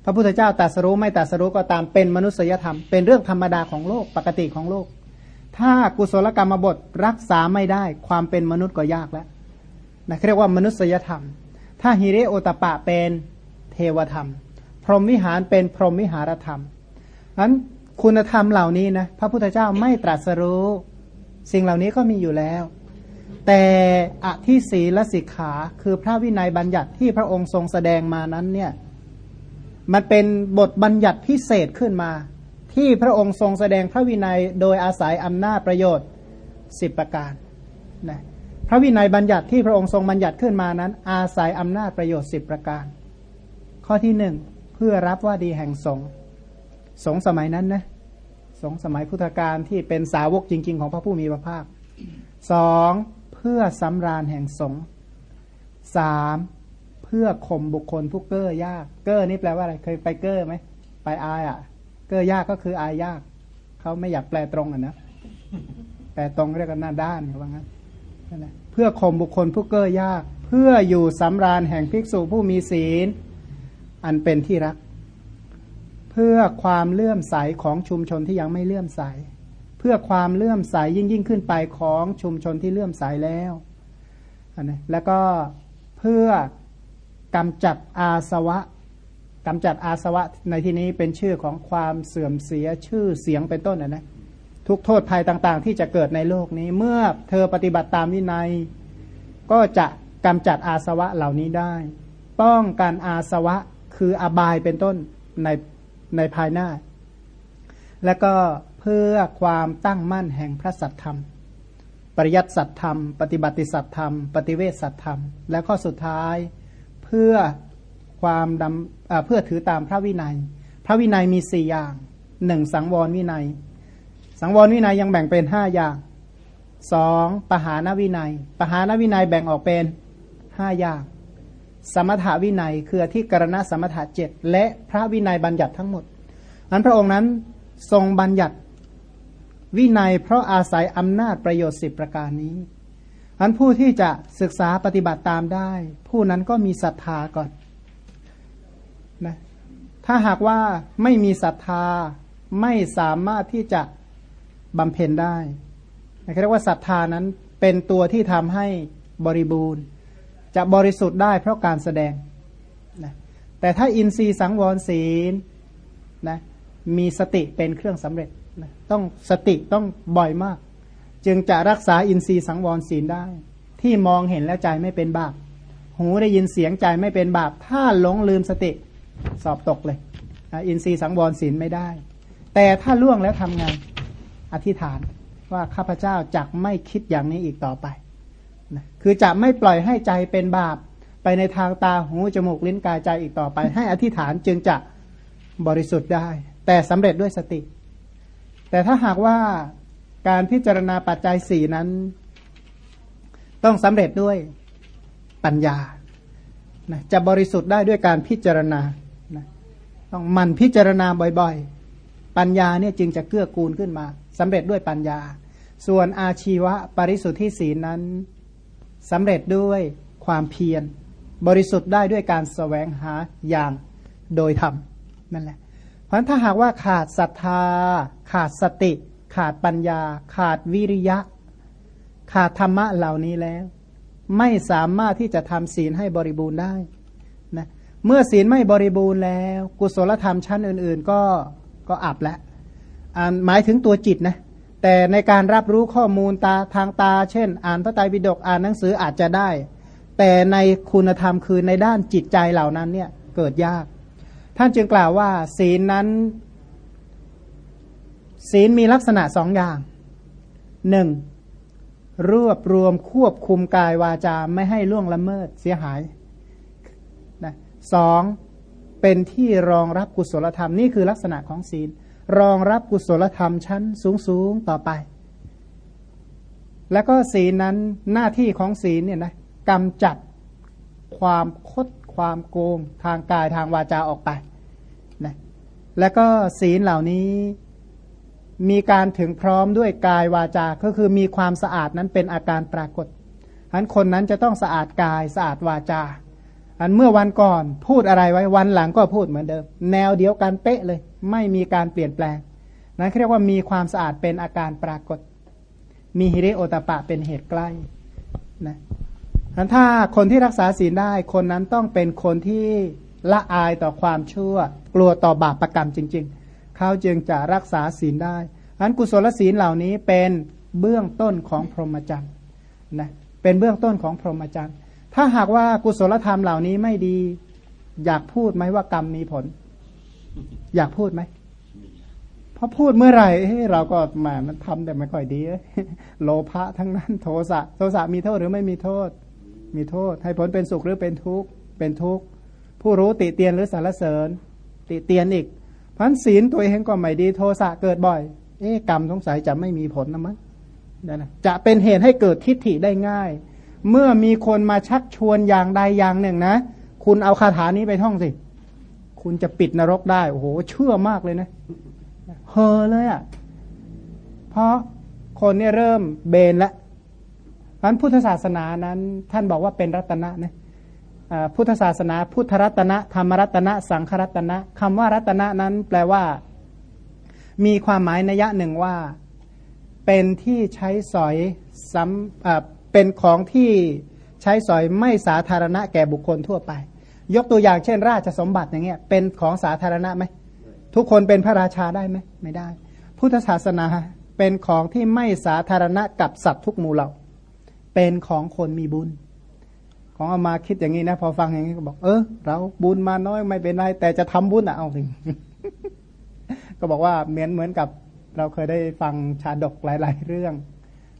พระพุทธเจ้าตรัสรู้ไม่ตรัสรู้ก็ตามเป็นมนุษยธรรม เป็นเรื่องธรรมดาของโลกปกติของโลก ถ้ากุศลกรรมบทรักษาไม่ได้ ความเป็นมนุษย์ก็ยากแล้วนะเรียกว่ามนุษยธรรม ถ้าฮิเรโอตปะเป็นเทวธรรม พรหมวิหารเป็นพรหมวิหารธรรมนั้นคุณธรรมเหล่านี้นะพระพุทธเจ้าไม่ตรัสรู้ สิ่งเหล่านี้ก็มีอยู่แล้ว แต่อธิศีลสิกขาคือพระวินัยบัญญัติที่พระองค์ทรงแสดงมานั้นเนี่ยมันเป็นบทบัญญัติพิเศษขึ้นมา ที่พระองค์ทรงแสดงพระวินัยโดยอาศัยอำนาจประโยชน์สิบประการนะพระวินัยบัญญัติที่พระองค์ทรงบัญญัติขึ้นมานั้น อาศัยอำนาจประโยชน์สิบประการ ข้อที่หนึ่งเพื่อรับว่าดีแห่งสงสงสมัยนั้นนะสงสมัยพุทธกาลที่เป็นสาวกจริง ๆ ของพระผู้มีพระภาคสองเพื่อสำราญแห่งสงสามเพื่อข่มบุคคลผู้เก้อยาก เก้อนี่แปลว่าอะไร เคยไปเก้อไหม ไปอายอะ เก้อยากก็คืออายยากเขาไม่อยากแปลตรงอะนะแปลตรงเรียกกันหน้าด้านว่างั้นนั่นแหละเพื่อข่มบุคคลผู้เกอ้อยาก เพื่ออยู่สำราญแห่งภิกษุผู้มีศีล อันเป็นที่รัก เพื่อความเลื่อมใสของชุมชนที่ยังไม่เลื่อมใส เพื่อความเลื่อมใสยิ่งยิ่งขึ้นไปของชุมชนที่เลื่อมใสแล้วอันนี้แล้วก็เพื่อกำจัดอาสวะ กำจัดอาสวะในที่นี้เป็นชื่อของความเสื่อมเสียชื่อเสียงเป็นต้นนะนะทุกโทษภัยต่างๆ ที่จะเกิดในโลกนี้ เมื่อเธอปฏิบัติตามวินัย ก็จะกำจัดอาสวะเหล่านี้ได้ ป้องกันอาสวะคืออบายเป็นต้นในในภายหน้า และก็เพื่อความตั้งมั่นแห่งพระสัตธรรม ปริยัติสัตธรรม ปฏิบัติสัตธรรม ปฏิเวสสัตธรรม และข้อสุดท้ายเพื่อ ความดำเพื่อถือตามพระวินัย พระวินัยมีสี่อย่างหนึ่งสังวรวินัย สังวรวินัยยังแบ่งเป็นห้าอย่างสองปหานวินัย ปหานวินัยแบ่งออกเป็นห้าอย่าง สมถาวินัยคือที่กรณะสมถะเจ็ดและพระวินัยบัญญัติทั้งหมดอันพระองค์นั้นทรงบัญญัติวินัยเพราะอาศัยอำนาจประโยชน์สิบประการนี้อันผู้ที่จะศึกษาปฏิบัติตามได้ ผู้นั้นก็มีศรัทธาก่อน นะถ้าหากว่าไม่มีศรัทธาไม่สามารถที่จะบำเพ็ญได้เรียกว่าศรัทธานั้นเป็นตัวที่ทำให้บริบูรณ์ จะบริสุทธิ์ได้เพราะการแสดงนะแต่ถ้าอินทรีย์สังวรศีลนะมีสติเป็นเครื่องสำเร็จนะต้องสติต้องบ่อยมาก จึงจะรักษาอินทรีย์สังวรศีลได้ ที่มองเห็นแล้วใจไม่เป็นบาป หูได้ยินเสียงใจไม่เป็นบาป ถ้าหลงลืมสติ สอบตกเลยอินทรีย์สังวรศีลไม่ได้ แต่ถ้าล่วงแล้วทำไงอธิษฐานว่าข้าพเจ้าจักไม่คิดอย่างนี้อีกต่อไปนะคือจะไม่ปล่อยให้ใจเป็นบาป ไปในทางตาหูจมูกลิ้นกายใจอีกต่อไป ให้อธิษฐานจึงจะบริสุทธิ์ได้ แต่สำเร็จด้วยสติ แต่ถ้าหากว่าการพิจารณาปัจจัยสี่นั้น ต้องสำเร็จด้วยปัญญาจะบริสุทธิ์ได้ด้วยการพิจารณา ต้องมันพิจารณาบ่อยๆ ปัญญาเนี่ยจึงจะเกื้อกูลขึ้นมาสำเร็จด้วยปัญญา ส่วนอาชีวะปริสุทธิศีลนั้นสำเร็จด้วยความเพียร บริสุทธิ์ได้ด้วยการแสวงหาอย่างโดยธรรมนั่นแหละ เพราะถ้าหากว่าขาดศรัทธา ขาดสติ ขาดปัญญา ขาดวิริยะ ขาดธรรมะเหล่านี้แล้ว ไม่สามารถที่จะทำศีลให้บริบูรณ์ได้ เมื่อศีลไม่บริบูรณ์แล้ว กุศลธรรมชั้นอื่น ๆ ก็ก็อับแล้วหมายถึงตัวจิตนะแต่ในการรับรู้ข้อมูลตาทางตา เช่น อ่านพระไตรปิฎกอ่านหนังสืออาจจะได้ แต่ในคุณธรรมคือในด้านจิตใจเหล่านั้นเนี่ยเกิดยาก ท่านจึงกล่าวว่า ศีลนั้น ศีลมีลักษณะสองอย่างหนึ่งรวบรวมควบคุมกายวาจาไม่ให้ล่วงละเมิดเสียหาย สองเป็นที่รองรับกุศลธรรมนี่คือลักษณะของศีล รองรับกุศลธรรมชั้นสูงสูงต่อไป แล้วก็ศีลนั้นหน้าที่ของศีลเนี่ยนะกำจัดความคดความโกงทางกายทางวาจาออกไปนะแล้วก็ศีลเหล่านี้มีการถึงพร้อมด้วยกายวาจา ก็คือมีความสะอาดนั้นเป็นอาการปรากฏฉะนั้นคนนั้นจะต้องสะอาดกายสะอาดวาจา อันเมื่อวันก่อนพูดอะไรไว้วันหลังก็พูดเหมือนเดิม แนวเดียวกันเป๊ะเลย ไม่มีการเปลี่ยนแปลงนั้นเรียกว่ามีความสะอาดเป็นอาการปรากฏ มีฮิริโอตปะเป็นเหตุใกล้นะอันถ้าคนที่รักษาศีลได้คนนั้นต้องเป็นคนที่ละอายต่อความชั่ว กลัวต่อบาปประกรรมจริง ๆ เขาจึงจะรักษาศีลได้อันกุศลศีลเหล่านี้เป็นเบื้องต้นของพรหมจรรย์นะเป็นเบื้องต้นของพรหมจรรย์ ถ้าหากว่ากุศลธรรมเหล่านี้ไม่ดี อยากพูดไหมว่ากรรมมีผล อยากพูดไหมพอพูดเมื่อไหร่เราก็แหมมันทำแต่ไม่ค่อยดี โลภะทั้งนั้นโทสะโทสะมีโทษหรือไม่มีโทษ มีโทษ ให้ผลเป็นสุขหรือเป็นทุกข์เป็นทุกข์ผู้รู้ติเตียนหรือสารเสริญ ติเตียนอีกพันศีลตัวเองก็ไม่ดีโทสะเกิดบ่อย เอ๊กรรมสงสัยจะไม่มีผลนะมั้งนะจะเป็นเหตุให้เกิดทิฏฐิได้ง่าย เมื่อมีคนมาชักชวนอย่างใดอย่างหนึ่งนะ คุณเอาคาถานี้ไปท่องสิ คุณจะปิดนรกได้ โอ้โห เชื่อมากเลยนะเฮอเลยอะ่ะ เพราะคนเนี่ยเริ่มเบนแล้วพันพุทธศาสนานั้น ท่านบอกว่าเป็นรัตนะนะพุทธศาสนา พุทธรัตนะธรรมรัตนะสังขรัตนะคำว่ารัตนะนั้นแปลว่า มีความหมายนัยะหนึ่งว่า เป็นที่ใช้สอยซ้ำ เป็นของที่ใช้สอยไม่สาธารณะแก่บุคคลทั่วไป ยกตัวอย่างเช่น ราชสมบัติอย่างเงี้ยเป็นของสาธารณะไหมทุกคนเป็นพระราชาได้ไหมไม่ได้ พุทธศาสนาเป็นของที่ไม่สาธารณะกับสัตว์ทุกหมู่เหล่า เป็นของคนมีบุญ ของอามาคิดอย่างนี้นะ พอฟังอย่างนี้ก็บอก เออเราบุญมาน้อยไม่เป็นไร แต่จะทำบุญอะเอาสิก็บอกว่าเหมือนเหมือนกับเราเคยได้ฟังชาดกหลาย ๆ เรื่อง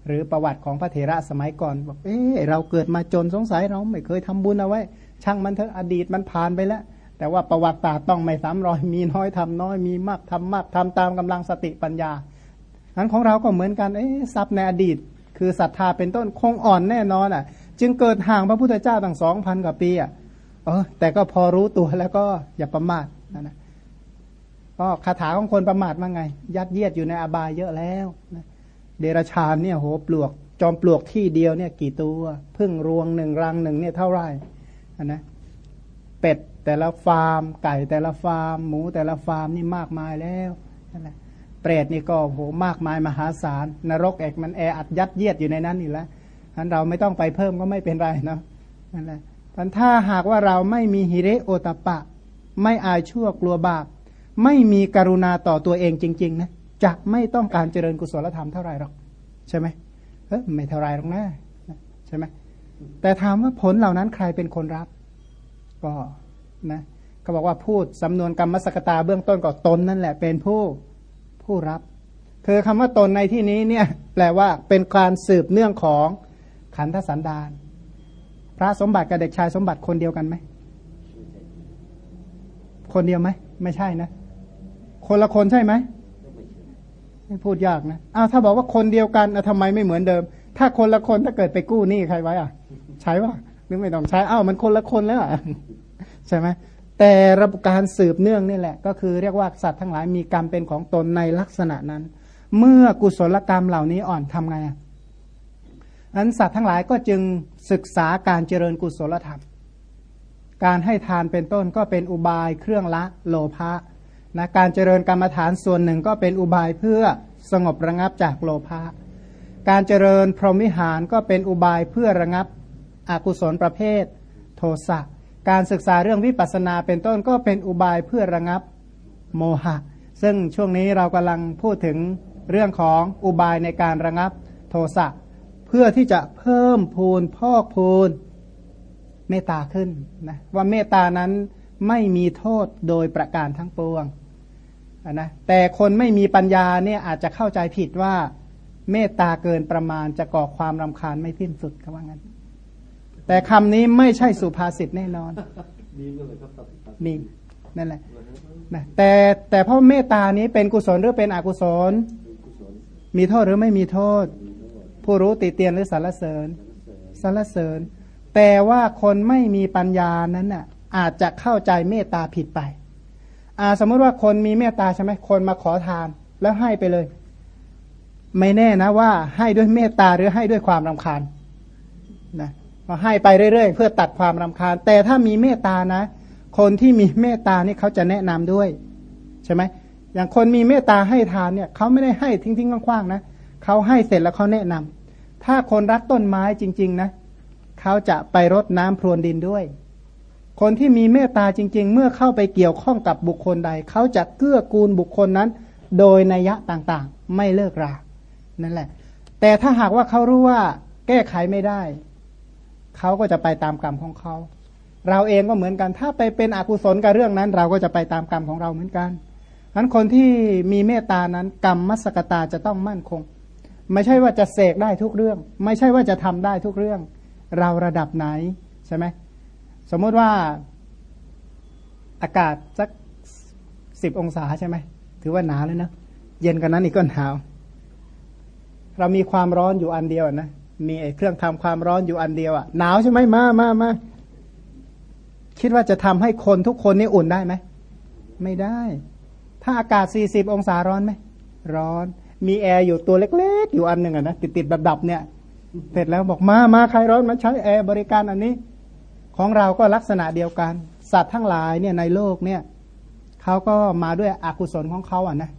หรือประวัติของพระเถระสมัยก่อนบอกเออเราเกิดมาจนสงสัยเราไม่เคยทำบุญเอาไว้ ช่างมันเถอะอดีตมันผ่านไปแล้ว แต่ว่าประวัติศาสตร์ต้องไม่ซ้ำรอยมีน้อยทำน้อยมีมากทำมากทำตามกำลังสติปัญญาอันของเราก็เหมือนกันเอ๊ะทรัพย์ในอดีต คือศรัทธาเป็นต้นคงอ่อนแน่นอนอะ จึงเกิดห่างพระพุทธเจ้าตั้งสองพันกว่าปีอะเออแต่ก็พอรู้ตัวแล้วก็อย่าประมาทนะนะก็คาถาของคนประมาทว่าไง ยัดเยียดอยู่ในอบายเยอะแล้วนะ เดรัจฉานเนี่ยโหปลวก จอมปลวกที่เดียวเนี่ยกี่ตัวผึ้งรวงหนึ่งรังหนึ่งเนี่ยเท่าไหร่นะเป็ดแต่ละฟาร์ม ไก่แต่ละฟาร์ม หมูแต่ละฟาร์มนี่มากมายแล้วนั่นแหละเปรตนี่ก็โหมากมายมหาศาลนรกเอกมันแออัดยัดเยียดอยู่ในนั้นนี่แล้วอันเราไม่ต้องไปเพิ่มก็ไม่เป็นไรเนาะนั่นแหละพันถ้าหากว่าเราไม่มีฮิเรโอตปะ ไม่อายชั่วกลัวบาปไม่มีกรุณาต่อตัวเองจริง ๆ นะ จะไม่ต้องการเจริญกุศลธรรมเท่าไรหรอกใช่ไหมเออไม่เท่าไรหรอกนะใช่ไหมแต่ถามว่าผลเหล่านั้นใครเป็นคนรับ ก็นะเขาบอกว่าพูดสำนวนกรรมสกตาเบื้องต้นก็ตนนั่นแหละเป็นผู้ผู้รับ คือคำว่าตนในที่นี้เนี่ยแปลว่าเป็นการสืบเนื่องของขันธสันดาน พระสมบัติกับเด็กชายสมบัติคนเดียวกันไหมคนเดียวไหมไม่ใช่นะ คนละคนใช่ไหม พูดยากนะอ้าวถ้าบอกว่าคนเดียวกันทำไมไม่เหมือนเดิม ถ้าคนละคนถ้าเกิดไปกู้หนี้ใครไว้อะ ใช้ว่าหรือไม่ต้องใช้อ้าวมันคนละคนแล้วอะใช่ไหมแต่ระบบการสืบเนื่องนี่แหละ ก็คือเรียกว่าสัตว์ทั้งหลายมีกรรมเป็นของตนในลักษณะนั้น เมื่อกุศลกรรมเหล่านี้อ่อนทำไงอะอันสัตว์ทั้งหลายก็จึงศึกษาการเจริญกุศลธรรม การให้ทานเป็นต้นก็เป็นอุบายเครื่องละโลภะ นะการเจริญกรรมฐานส่วนหนึ่งก็เป็นอุบายเพื่อสงบระงับจากโลภะ การเจริญพรหมิหารก็เป็นอุบายเพื่อระงับอกุศลประเภท โทสะ การศึกษาเรื่องวิปัสสนาเป็นต้นก็เป็นอุบายเพื่อระงับโมหะ ซึ่งช่วงนี้เรากำลังพูดถึงเรื่องของอุบายในการระงับโทสะ เพื่อที่จะเพิ่มพูนพอกพูนเมตตาขึ้นนะว่าเมตตานั้นไม่มีโทษโดยประการทั้งปวง นะแต่คนไม่มีปัญญาเนี่ยอาจจะเข้าใจผิดว่า เมตตาเกินประมาณจะก่อความรำคาญไม่สิ้นสุดก็ว่างั้น แต่คำนี้ไม่ใช่สุภาษิตแน่นอนมีนั่นแหละนะแต่แต่เพราะเมตตานี้เป็นกุศลหรือเป็นอกุศล มีโทษหรือไม่มีโทษ ผู้รู้ติเตียนหรือสารเสริญสารเสริญ แต่ว่าคนไม่มีปัญญานั้นน่ะอาจจะเข้าใจเมตตาผิดไปอ่า สมมติว่าคนมีเมตตาใช่ไหมคนมาขอทานแล้วให้ไปเลย ไม่แน่นะว่าให้ด้วยเมตตาหรือให้ด้วยความรำคาญนะมาให้ไปเรื่อยๆ เพื่อตัดความรำคาญ แต่ถ้ามีเมตตานะ คนที่มีเมตตานี่เขาจะแนะนำด้วยใช่ไหมอย่างคนมีเมตตาให้ทานเนี่ยเขาไม่ได้ให้ทิ้งๆคว่างๆนะเขาให้เสร็จแล้วเขาแนะนำถ้าคนรักต้นไม้จริง ๆ นะเขาจะไปรดน้ำพรวนดินด้วย คนที่มีเมตตาจริง ๆ เมื่อเข้าไปเกี่ยวข้องกับบุคคลใด เขาจะเกื้อกูลบุคคลนั้น โดยนัยะต่างๆ ไม่เลิกรา นั่นแหละ แต่ถ้าหากว่าเขารู้ว่าแก้ไขไม่ได้ เขาก็จะไปตามกรรมของเขา เราเองก็เหมือนกัน ถ้าไปเป็นอกุศลกับเรื่องนั้น เราก็จะไปตามกรรมของเราเหมือนกันนั้นคนที่มีเมตตานั้น กรรมมัสกตาจะต้องมั่นคง ไม่ใช่ว่าจะเสกได้ทุกเรื่อง ไม่ใช่ว่าจะทำได้ทุกเรื่อง เราระดับไหนใช่ไหม สมมติว่าอากาศสักสิบองศาใช่ไหม ถือว่าหนาวเลยนะเย็นกันนั้นอีกก็หนาว เรามีความร้อนอยู่อันเดียวนะมีเครื่องทำความร้อนอยู่อันเดียวอะหนาวใช่ไหมมามามาคิดว่าจะทำให้คนทุกคนนี่อุ่นได้ไหมไม่ได้ ถ้าอากาศสี่สิบองศาร้อนไหม ร้อน มีแอร์อยู่ตัวเล็กๆ อยู่อันหนึ่งอะนะติดติดแบบดับเนี่ย เสร็จแล้วบอกมา มาใครร้อนมาใช้แอร์บริการอันนี้ ของเราก็ลักษณะเดียวกัน สัตว์ทั้งหลายเนี่ยในโลกเนี่ยเขาก็มาด้วยอกุศลของเขาอะนะ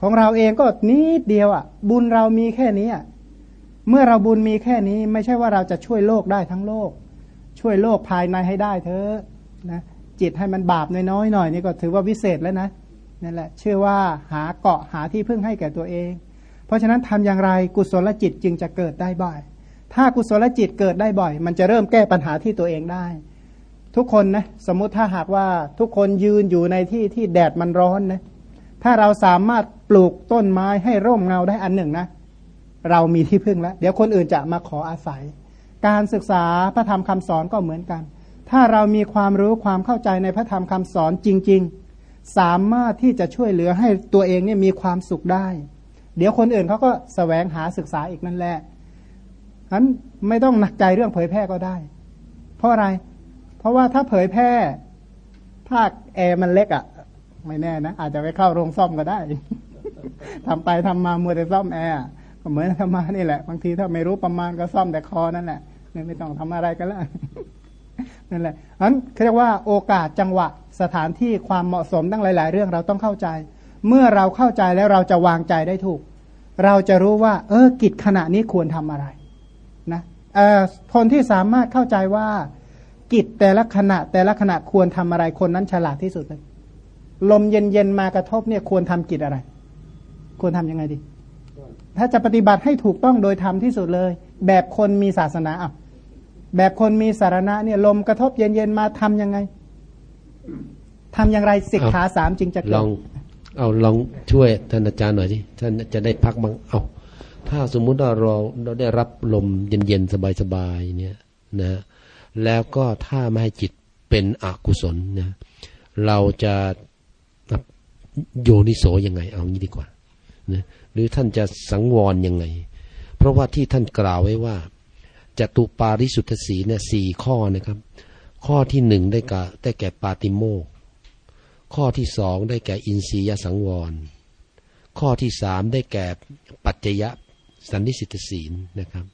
ของเราเองก็นิดเดียวอะ บุญเรามีแค่นี้อะเมื่อเราบุญมีแค่นี้ ไม่ใช่ว่าเราจะช่วยโลกได้ทั้งโลก ช่วยโลกภายในให้ได้เถอะนะจิตให้มันบาปน้อยๆหน่อยนี่ก็ถือว่าวิเศษแล้วนะนั่นแหละชื่อว่าหาเกาะหาที่พึ่งให้แก่ตัวเอง เพราะฉะนั้นทำอย่างไรกุศลจิตจึงจะเกิดได้บ่อย ถ้ากุศลจิตเกิดได้บ่อย มันจะเริ่มแก้ปัญหาที่ตัวเองได้ ทุกคนนะสมมติถ้าหากว่าทุกคนยืนอยู่ในที่ที่แดดมันร้อนนะถ้าเราสามารถปลูกต้นไม้ให้ร่มเงาได้อันหนึ่งนะเรามีที่พึ่งแล้ว เดี๋ยวคนอื่นจะมาขออาศัย การศึกษาพระธรรมคำสอนก็เหมือนกัน ถ้าเรามีความรู้ความเข้าใจในพระธรรมคำสอนจริง ๆ สามารถที่จะช่วยเหลือให้ตัวเองเนี่ยมีความสุขได้ เดี๋ยวคนอื่นเขาก็สแสวงหาศึกษาอีกนั่นแหละ นั้นไม่ต้องหนักใจเรื่องเผยแพร่ก็ได้ เพราะอะไร เพราะว่าถ้าเผยแพร่ถ้าแอร์มันเล็กอะ่ะ ไม่แน่นะ อาจจะไปเข้าโรงซ่อมก็ได้ทำไปทำมามัวแต่ซ่อมแอร์ก็เหมือนทำมานี่แหละ บางทีถ้าไม่รู้ประมาณก็ซ่อมแต่คอนั่นแหละไม่ต้องทำอะไรกันล้วนั่นแหละนั้นเรียกว่าโอกาสจังหวะสถานที่ความเหมาะสมตั้งหลาย ๆ เรื่องเราต้องเข้าใจ เมื่อเราเข้าใจแล้วเราจะวางใจได้ถูก เราจะรู้ว่า เออกิจขณะนี้ควรทำอะไร นะคนที่สามารถเข้าใจว่ากิจแต่ละขณะแต่ละขณะควรทำอะไรคนนั้นฉลาดที่สุดเลยลมเย็นๆมากระทบเนี่ยควรทำกิจอะไร ควรทํำยังไงดี ถ้าจะปฏิบัติให้ถูกต้องโดยธรรมที่สุดเลย แบบคนมีศาสนาอะแบบคนมีสารณะเนี่ยลมกระทบเย็นๆมาทํำยังไงทำอย่างไรสิกขาสามจึงจะเกิดลองเอาลองช่วยท่านอาจารย์หน่อยสิท่านจะได้พักบ้างเอา ถ้าสมมุติว่าเราเราได้รับลมเย็นๆสบายๆเนี่ยนะแล้วก็ถ้าไม่ให้จิตเป็นอกุศลนะเราจะโยนิโสยังไง เอางี้ดีกว่านะหรือท่านจะสังวรยังไง เพราะว่าที่ท่านกล่าวไว้ว่าจตุปาริสุทธศีเนี่ยสี่ข้อนะครับ ข้อที่หนึ่งได้แก่ได้แก่ปาติโมกข้อที่สองได้แก่อินทรียสังวร ข้อที่สามได้แก่ปัจจยะ สันนิสิตศีลนะครับ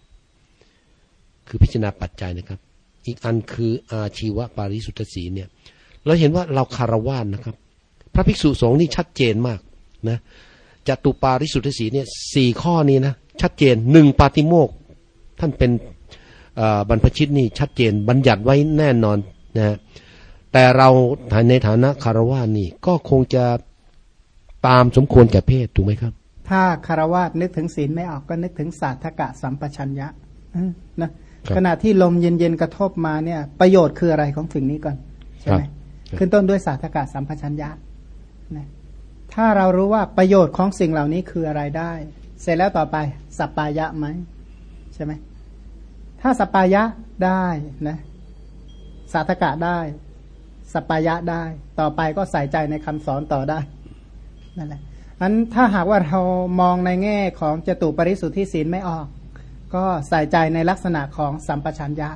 คือพิจารณาปัจจัยนะครับ อีกอันคืออาชีวปาริสุทธศีลเนี่ย เราเห็นว่าเราคารวานนะครับ พระภิกษุสงฆ์นี่ชัดเจนมากนะจตุปาริสุทธศีลเนี่ยสี่ข้อนี้นะชัดเจนหนึ่งปาติโมกท่านเป็นบรรพชิตนี่ชัดเจนบัญญัติไว้แน่นอนนะแต่เราในฐานะคารวานี่ก็คงจะตามสมควรแก่เพศถูกไหมครับ ถ้าคารวาสนึกถึงศีลไม่ออกก็นึกถึงศาสตกะสัมปชัญญะอืมนะครับขณะที่ลมเย็นๆกระทบมาเนี่ย ประโยชน์คืออะไรของสิ่งนี้ก่อนใช่ไหมครับขึ้นต้นด้วยศาสตกะสัมปชัญญะนะถ้าเรารู้ว่าประโยชน์ของสิ่งเหล่านี้คืออะไรได้ เสร็จแล้วต่อไปสัปปายะไหมใช่ไหมถ้าสัปปายะได้นะสาธกะได้สัปปายะได้ ต่อไปก็ใส่ใจในคำสอนต่อได้นั่นแหละ อันถ้าหากว่าเรามองในแง่ของจตุปริสุทธิศีลไม่ออก ก็ใส่ใจในลักษณะของสัมปชัญญะ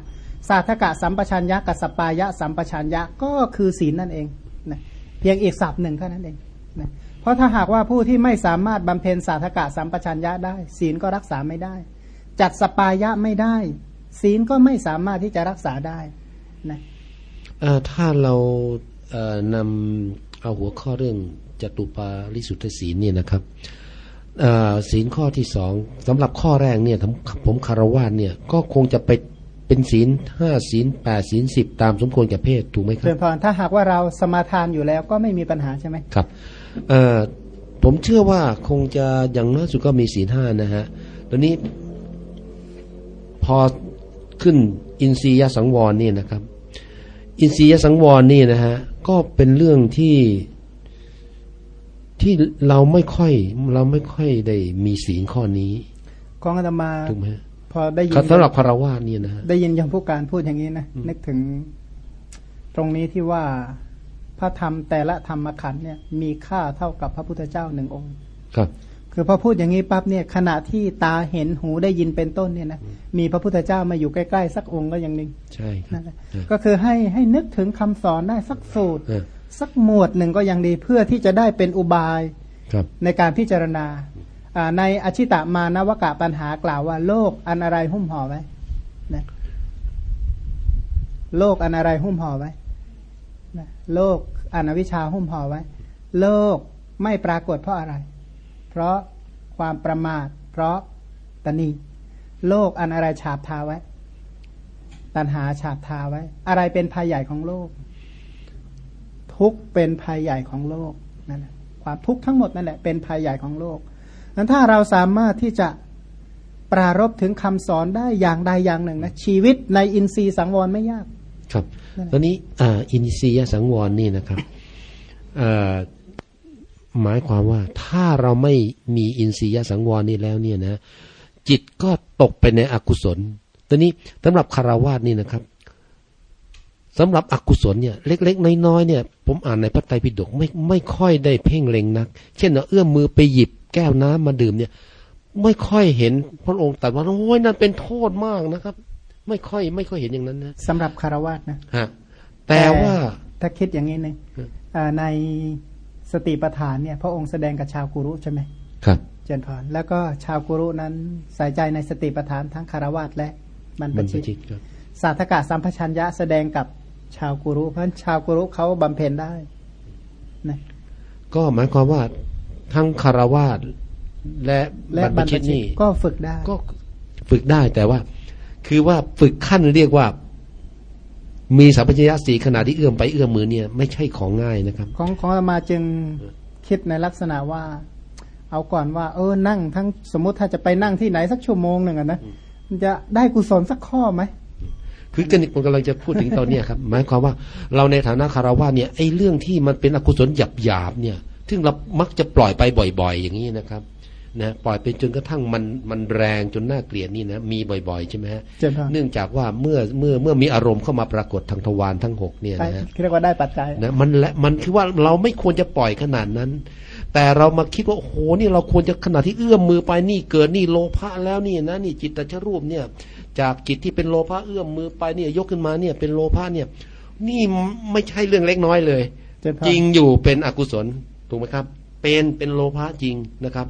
สาธกะสัมปชัญญะกับสปายะสัมปชัญญะก็คือศีลนั่นเองนะเพียงอีกศัพท์หนึ่งเท่านั้นเองนะเพราะถ้าหากว่าผู้ที่ไม่สามารถบำเพ็ญสาธกะสัมปชัญญะได้ ศีลก็รักษาไม่ได้ จัดสปายะไม่ได้ ศีลก็ไม่สามารถที่จะรักษาได้นะถ้าเราเนำเอาหัวข้อเรื่อง จตุปาริสุทธศีลเนี่ยนะครับเอ่อศีลข้อที่สองสำหรับข้อแรกเนี่ยผมผมคารวะเนี่ยก็คงจะไปเป็นศีลห้าศีลแปดศีลสิบตามสมควรแก่เพศถูกไหมครัเพื่บอนพรถ้าหากว่าเราสมาทานอยู่แล้วก็ไม่มีปัญหาใช่ไหมครับเอ่อผมเชื่อว่าคงจะอย่างน้อยสุดก็มีศีลห้านะฮะตอนนี้พอขึ้นอินทรียสังวรเนี่ยนะครับ อินทรียสังวรนี่นะฮะก็เป็นเรื่องที่ ที่เราไม่ค่อยเราไม่ค่อยได้มีศีลข้อนี้ของอาตมาถูกไหมฮะพอได้ยินครับสำหรับคารวะเนี่ยนะฮะได้ยินยังผู้การพูดอย่างนี้นะนึกถึงตรงนี้ที่ว่าพระธรรมแต่ละธรรมขันธ์เนี่ย มีค่าเท่ากับพระพุทธเจ้าหนึ่งองค์ ครับ คือพอพูดอย่างนี้ปั๊บเนี่ย ขณะที่ตาเห็นหูได้ยินเป็นต้นเนี่ยนะมีพระพุทธเจ้ามาอยู่ใกล้ๆสักองค์ก็ยังหนึ่งใช่ครันั่บนแหละเออก็คือให้ให้นึกถึงคำสอนได้สักสูตรเออ สักหมวดหนึ่งก็ยังดีเพื่อที่จะได้เป็นอุบายครับในการพิจารณาอ่าในอชิตามานวกะปัญหากล่าวว่า โลกอันอะไรหุ้มห่อไว้นะโลกอันอะไรหุ้มห่อไว้นะโลกอันอวิชชาหุ้มห่อไว้ โลกไม่ปรากฏเพราะอะไร เพราะความประมาท เพราะตนีโลกอันอะไรฉาบทาไว้ ตัณหาฉาบทาไว้ อะไรเป็นภัยใหญ่ของโลก ทุกข์เป็นภัยใหญ่ของโลกนั่นแหละความทุกข์ทั้งหมดนั่นแหละเป็นภัยใหญ่ของโลกนั้นถ้าเราสามารถที่จะปรารบถึงคำสอนได้อย่างใดอย่างหนึ่งนะชีวิตในอินทรีย์สังวรไม่ยาก ครับนั่นแหละตอนนี้อ่าอินทรียสังวรนี่นะครับเอ่อหมายความว่าถ้าเราไม่มีอินทรียสังวรนี่แล้วเนี่ยนะ จิตก็ตกไปในอกุศลตอนนี้สำหรับคารวาสนี่นะครับ สำหรับอกุศลเนี่ยเล็ก ๆ น้อยๆเนี่ย ผมอ่านในพระไตรปิฎกไม่ไม่ค่อยได้เพ่งเล็งนัก เช่นเราเอื้อมมือไปหยิบแก้วน้ำมาดื่มเนี่ย ไม่ค่อยเห็นพระองค์ตรัสว่าโอ้ยนั่นเป็นโทษมากนะครับ ไม่ค่อยไม่ค่อยเห็นอย่างนั้นนะสำหรับคารวะนะฮะแต่ว่าถ้าคิดอย่างนี้หนึ่งอืมอ่าในสติปัฏฐานเนี่ย พระองค์แสดงกับชาวกุรุใช่ไหมครับ เจนพรแล้วก็ชาวกุรุนั้นใส่ใจในสติปัฏฐานทั้งคารวะและบรรพมันชิประตชิตครับสาธกะสัมปชัญญะแสดงกับ ชาวกุรุเพราะฉะนั้นชาวกุรุเขาบำเพ็ญได้นะก็หมายความว่าทั้งคารวาสและและบรรบพรรพชิตชิตนี่ก็ฝึกได้ก็ฝึกได้แต่ว่า คือว่าฝึกขั้นเรียกว่า มีสัมปชัญญะสีขนาดที่เอื้อมไปเอื้อมมือเนี่ย ไม่ใช่ของง่ายนะครับ ของของอาตมาจึงคิดในลักษณะว่า เอาก่อนว่า เออนั่งทั้งสมมติถ้าจะไปนั่งที่ไหนสักชั่วโมงหนึ่งอะนะมันจะได้กุศลสักข้อไหม คือกันผมกำลังจะพูดถึงตอนเนี้ยครับหมายความว่าเราในฐานะคารวะเนี่ยไอ้เรื่องที่มันเป็นอกุศลหยาบหยาบๆเนี่ยซึ่งเรามักจะปล่อยไปบ่อย ๆ อย่างนี้นะครับนะปล่อยไปจนกระทั่งมันมันแรงจนน่าเกลียดนี่นะมีบ่อยๆ ใช่ไหมฮะเจนพรเนื่องจากว่าเมื่อเมื่อเมื่อมีอารมณ์เข้ามาปรากฏทางทวารทั้งหกเนี่ยได้นะฮะเรียกว่าได้ปัจจัยนะมันและมันคือว่าเราไม่ควรจะปล่อยขนาดนั้น แต่เรามาคิดว่าโอ้โหนี่เราควรจะขนาดที่เอื้อมมือไปนี่เกิดนี่โลภะแล้วนี่นะนี่จิตตชรูปเนี่ย จากจิตที่เป็นโลภะเอื้อมมือไปเนี่ยยกขึ้นมาเนี่ย เป็นโลภะเนี่ย นี่ไม่ใช่เรื่องเล็กน้อยเลยเจนพรจริงอยู่เป็นอกุศลถูกไหมครับ เป็นเป็นโลภะจริงนะครับ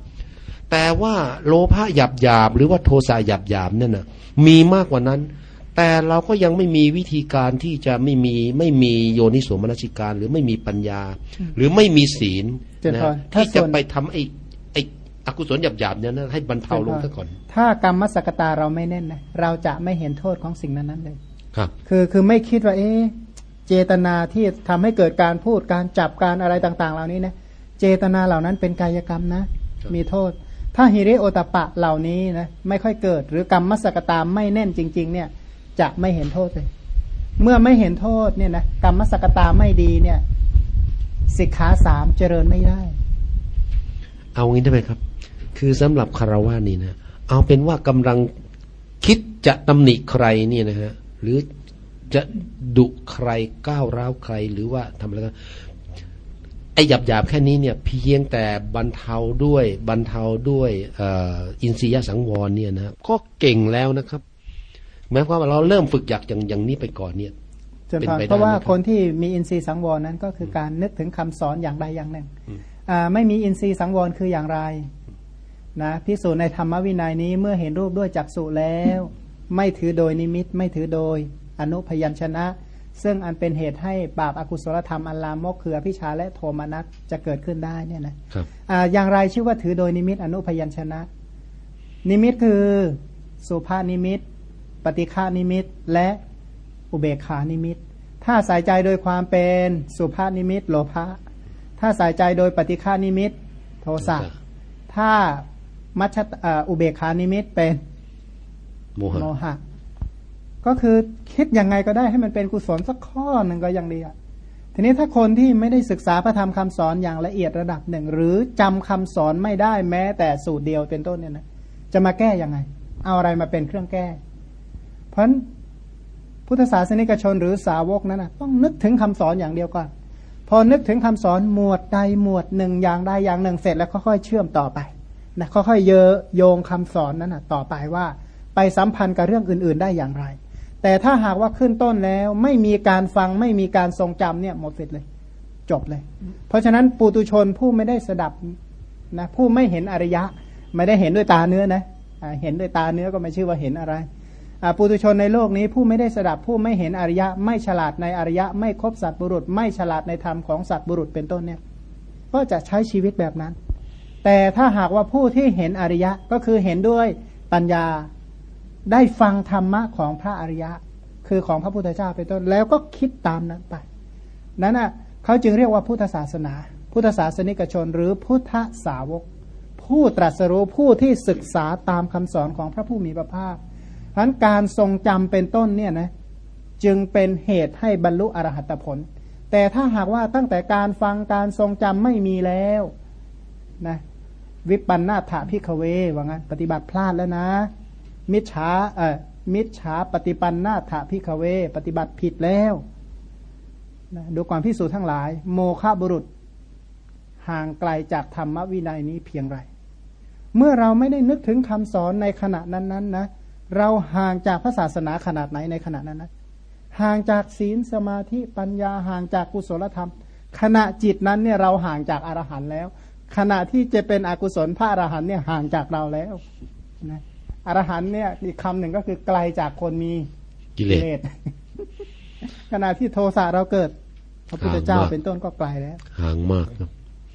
แต่ว่าโลภะหยาบหยาบๆหรือว่าโทสะหยาบหยาบๆนั่นน่ะมีมากกว่านั้น แต่เราก็ยังไม่มีวิธีการที่จะไม่มีไม่มีโยนิโสมนสิการ หรือไม่มีปัญญา หรือไม่มีศีลเจริญนะพรถ้าที่จะส่วนไปทำไอ้ไอ้อกุศลหยาบๆเนี่ยนะให้บรรเทาลงซะก่อน ถ้ากรรมสกตาเราไม่แน่นนะเราจะไม่เห็นโทษของสิ่งนั้นนั้นๆเลย ครับ คือคือไม่คิดว่า เอ๊ะเจตนาที่ทำให้เกิดการพูดการจับการอะไรต่างๆ เหล่านี้นะเจตนาเหล่านั้นเป็นกายกรรมนะครับมีโทษ ถ้าฮิริโอตปปะเหล่านี้นะไม่ค่อยเกิด หรือกรรมมสกตาไม่แน่นจริง ๆ เนี่ย จะไม่เห็นโทษเลย เมื่อไม่เห็นโทษเนี่ยนะกรรมมสกตาไม่ดีเนี่ยสิกขาสามเจริญไม่ได้ เอางี้ได้ไหมครับ คือสำหรับคารวะนี่นะ เอาเป็นว่ากำลังคิดจะตำหนิใครเนี่ยนะฮะหรือจะดุใครก้าวร้าวใครหรือว่าทำอะไรก็ไอ้หยาบหยาบๆแค่นี้เนี่ยเพียงแต่บรรเทาด้วยบรรเทาด้วยเอ่ออินทรียสังวรเนี่ยนะก็เก่งแล้วนะครับหมายความว่าเราเริ่มฝึกจากอย่างอย่างนี้ไปก่อนเนี่ยจนเป็นพอไปได้เพราะว่าไหมครับคนที่มีอินทรีย์สังวรนั้นก็คือการนึกถึงคำสอนอย่างใดอย่างหนึ่งอ่าไม่มีอินทรีย์สังวรคืออย่างไร นะพิสูจน์ในธรรมวินัยนี้เมื่อเห็นรูปด้วยจักษุแล้ว ไม่ถือโดยนิมิตไม่ถือโดย อนุพยัญชนะ ซึ่งอันเป็นเหตุให้บาปอากุศลธรรมอันลามกคืออภิชฌาและโทมนัสจะเกิดขึ้นได้เนี่ยนะครับอ่าอย่างไรชื่อว่าถือโดยนิมิต อนุพยัญชนะ นิมิตคือสุภนิมิต ปฏิฆานิมิตและอุเบกขานิมิต ถ้าใส่ใจโดยความเป็นสุภนิมิต โลภะถ้าใส่ใจโดยปฏิฆานิมิต โทสะถ้า มัชฌะอ่าอุเบกขานิมิตเป็นโมหะโมหะ ก็คือคิดยังไงก็ได้ให้มันเป็นกุศลสักข้อหนึ่งก็ยังดีอะทีนี้ถ้าคนที่ไม่ได้ศึกษาพระธรรมคำสอนอย่างละเอียดระดับหนึ่ง หรือจำคำสอนไม่ได้แม้แต่สูตรเดียวเป็นต้นเนี่ยนะจะมาแก้ยังไง เอาอะไรมาเป็นเครื่องแก้ เพราะฉะนั้นพุทธศาสนิกชนหรือสาวกนั้นนะต้องนึกถึงคำสอนอย่างเดียวก่อน พอนึกถึงคำสอนหมวดใดหมวดหนึ่งอย่างใดอย่างหนึ่งเสร็จแล้วค่อยๆเชื่อมต่อไป นะค่อยๆเยอะโยงคำสอนนั้นนะต่อไปว่า ไปสัมพันธ์กับเรื่องอื่น ๆ ได้อย่างไร แต่ถ้าหากว่าขึ้นต้นแล้วไม่มีการฟังไม่มีการทรงจำเนี่ยหมดสิทธิ์เลย จบเลย เพราะฉะนั้นปุตุชนผู้ไม่ได้สดับนะผู้ไม่เห็นอริยะ ไม่ได้เห็นด้วยตาเนื้อนะอ่าเห็นด้วยตาเนื้อก็ไม่ชื่อว่าเห็นอะไรปุตุชนในโลกนี้ผู้ไม่ได้สดับผู้ไม่เห็นอริยะ ไม่ฉลาดในอริยะ ไม่ครบสัตว์บุรุษ ไม่ฉลาดในธรรมของสัตว์บุรุษเป็นต้นเนี่ย ก็จะใช้ชีวิตแบบนั้น แต่ถ้าหากว่าผู้ที่เห็นอริยะก็คือเห็นด้วยปัญญาได้ฟังธรรมะของพระอริยะ คือของพระพุทธเจ้าเป็นต้นแล้วก็คิดตามนั้นไป นั้นอะเขาจึงเรียกว่าพุทธศาสนา พุทธศาสนิกชน หรือพุทธสาวก ผู้ตรัสรู้ผู้ที่ศึกษาตามคำสอนของพระผู้มีพระภาคเพราะฉะนั้นการทรงจำเป็นต้นเนี่ยนะจึงเป็นเหตุให้บรรลุอรหัตผล แต่ถ้าหากว่าตั้งแต่การฟังการทรงจำไม่มีแล้วนะ วิปันนาถาพิกเวว่างั้นปฏิบัติพลาดแล้วนะ มิจฉาเอ่อมิจฉาปฏิปันนาถาพิกเว ปฏิบัติผิดแล้วนะดูความพิสูจน์ทั้งหลาย โมฆะบุรุษ ห่างไกลจากธรรมวินัยนี้เพียงไร เมื่อเราไม่ได้นึกถึงคำสอนในขณะนั้นๆนะเราห่างจากพระศาสนาขนาดไหนในขณะนั้นนะห่างจากศีลสมาธิปัญญาห่างจากกุศลธรรม ขณะจิตนั้นเนี่ยเราห่างจากอรหันต์แล้ว ขณะที่จะเป็นอกุศลพระอรหันต์เนี่ยห่างจากเราแล้วนะอรหันต์เนี่ยอีกคำหนึ่งก็คือไกลจากคนมีกิเลสสขณะที่โทสะเราเกิด พระพุทธเจ้าห่างมากเป็นต้นก็ไกลแล้ว ห่างมากครับ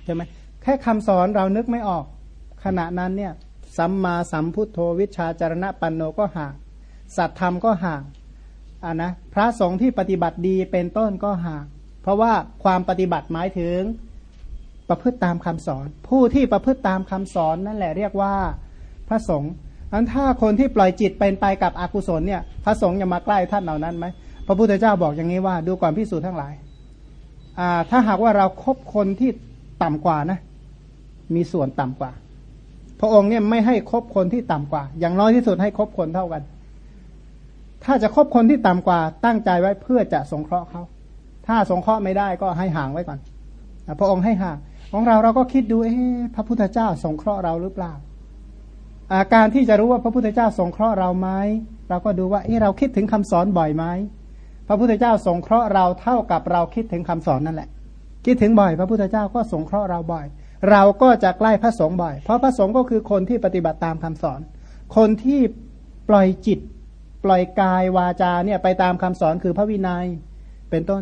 ใช่ไหมแค่คำสอนเรานึกไม่ออก ขณะนั้นเนี่ย สัมมาสัมพุทโธวิชชาจารณะปันโนก็ห่างสัตธรรมก็ห่างอ่านะพระสงฆ์ที่ปฏิบัติดีเป็นต้นก็ห่าง เพราะว่าความปฏิบัติหมายถึง ประพฤติตามคำสอน ผู้ที่ประพฤติตามคำสอนนั่นแหละเรียกว่าพระสงฆ์อันถ้าคนที่ปล่อยจิตเป็นไปกับอกุศลเนี่ย พระสงฆ์จะมาใกล้ท่านเหล่านั้นไหมพระพุทธเจ้าบอกอย่างนี้ว่าดูก่อนพิสูจน์ทั้งหลายอ่าถ้าหากว่าเราครบคนที่ต่ำกว่านะ มีส่วนต่ำกว่า พระองค์เนี่ยไม่ให้คบคนที่ต่ำกว่า อย่างน้อยที่สุดให้คบคนเท่ากัน ถ้าจะคบคนที่ต่ำกว่า ตั้งใจไว้เพื่อจะสงเคราะห์เขาถ้าสงเคราะห์ไม่ได้ก็ให้ห่างไว้ก่อนอะพระองค์ให้ห่าง ของเราเราก็คิดดูเอ๊ะพระพุทธเจ้าสงเคราะห์เราหรือเปล่า อาการที่จะรู้ว่าพระพุทธเจ้าสงเคราะห์เราไหมเราก็ดูว่าเอ๊ะเราคิดถึงคำสอนบ่อยไหมพระพุทธเจ้าสงเคราะห์เราเท่ากับเราคิดถึงคำสอนนั่นแหละ คิดถึงบ่อย พระพุทธเจ้าก็สงเคราะห์เราบ่อย เราก็จะใกล้พระสงฆ์บ่อย เพราะพระสงฆ์ก็คือคนที่ปฏิบัติตามคำสอน คนที่ปล่อยจิต ปล่อยกายวาจาเนี่ยไปตามคำสอนคือพระวินยัยเป็นต้น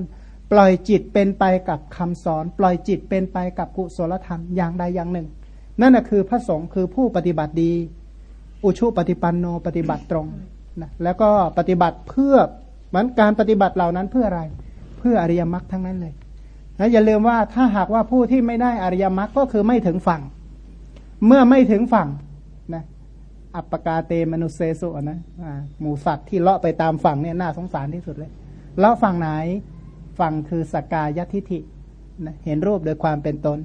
ปล่อยจิตเป็นไปกับคำสอน ปล่อยจิตเป็นไปกับกุศลธรรมอย่างใดอย่างหนึ่ง นั่นนะคือพระสงฆ์คือผู้ปฏิบัติดี อุชุปฏิปันโนปฏิบัติตรงนะแล้วก็ปฏิบัติเพื่อมันการปฏิบัติเหล่านั้นเพื่ออะไร เพื่ออริยมรรคทั้งนั้นเลยนะอย่าลืมว่าถ้าหากว่าผู้ที่ไม่ได้อริยมรรคก็คือไม่ถึงฝั่ง เมื่อไม่ถึงฝั่งนะอัปปกาเตมนุเสสุนะหมูสัตว์ที่เลาะไปตามฝั่งเนี่ยน่าสงสารที่สุดเลยเลาะฝั่งไหน ฝั่งคือสกายทิฐิเห็นรูปโดยความเป็นตน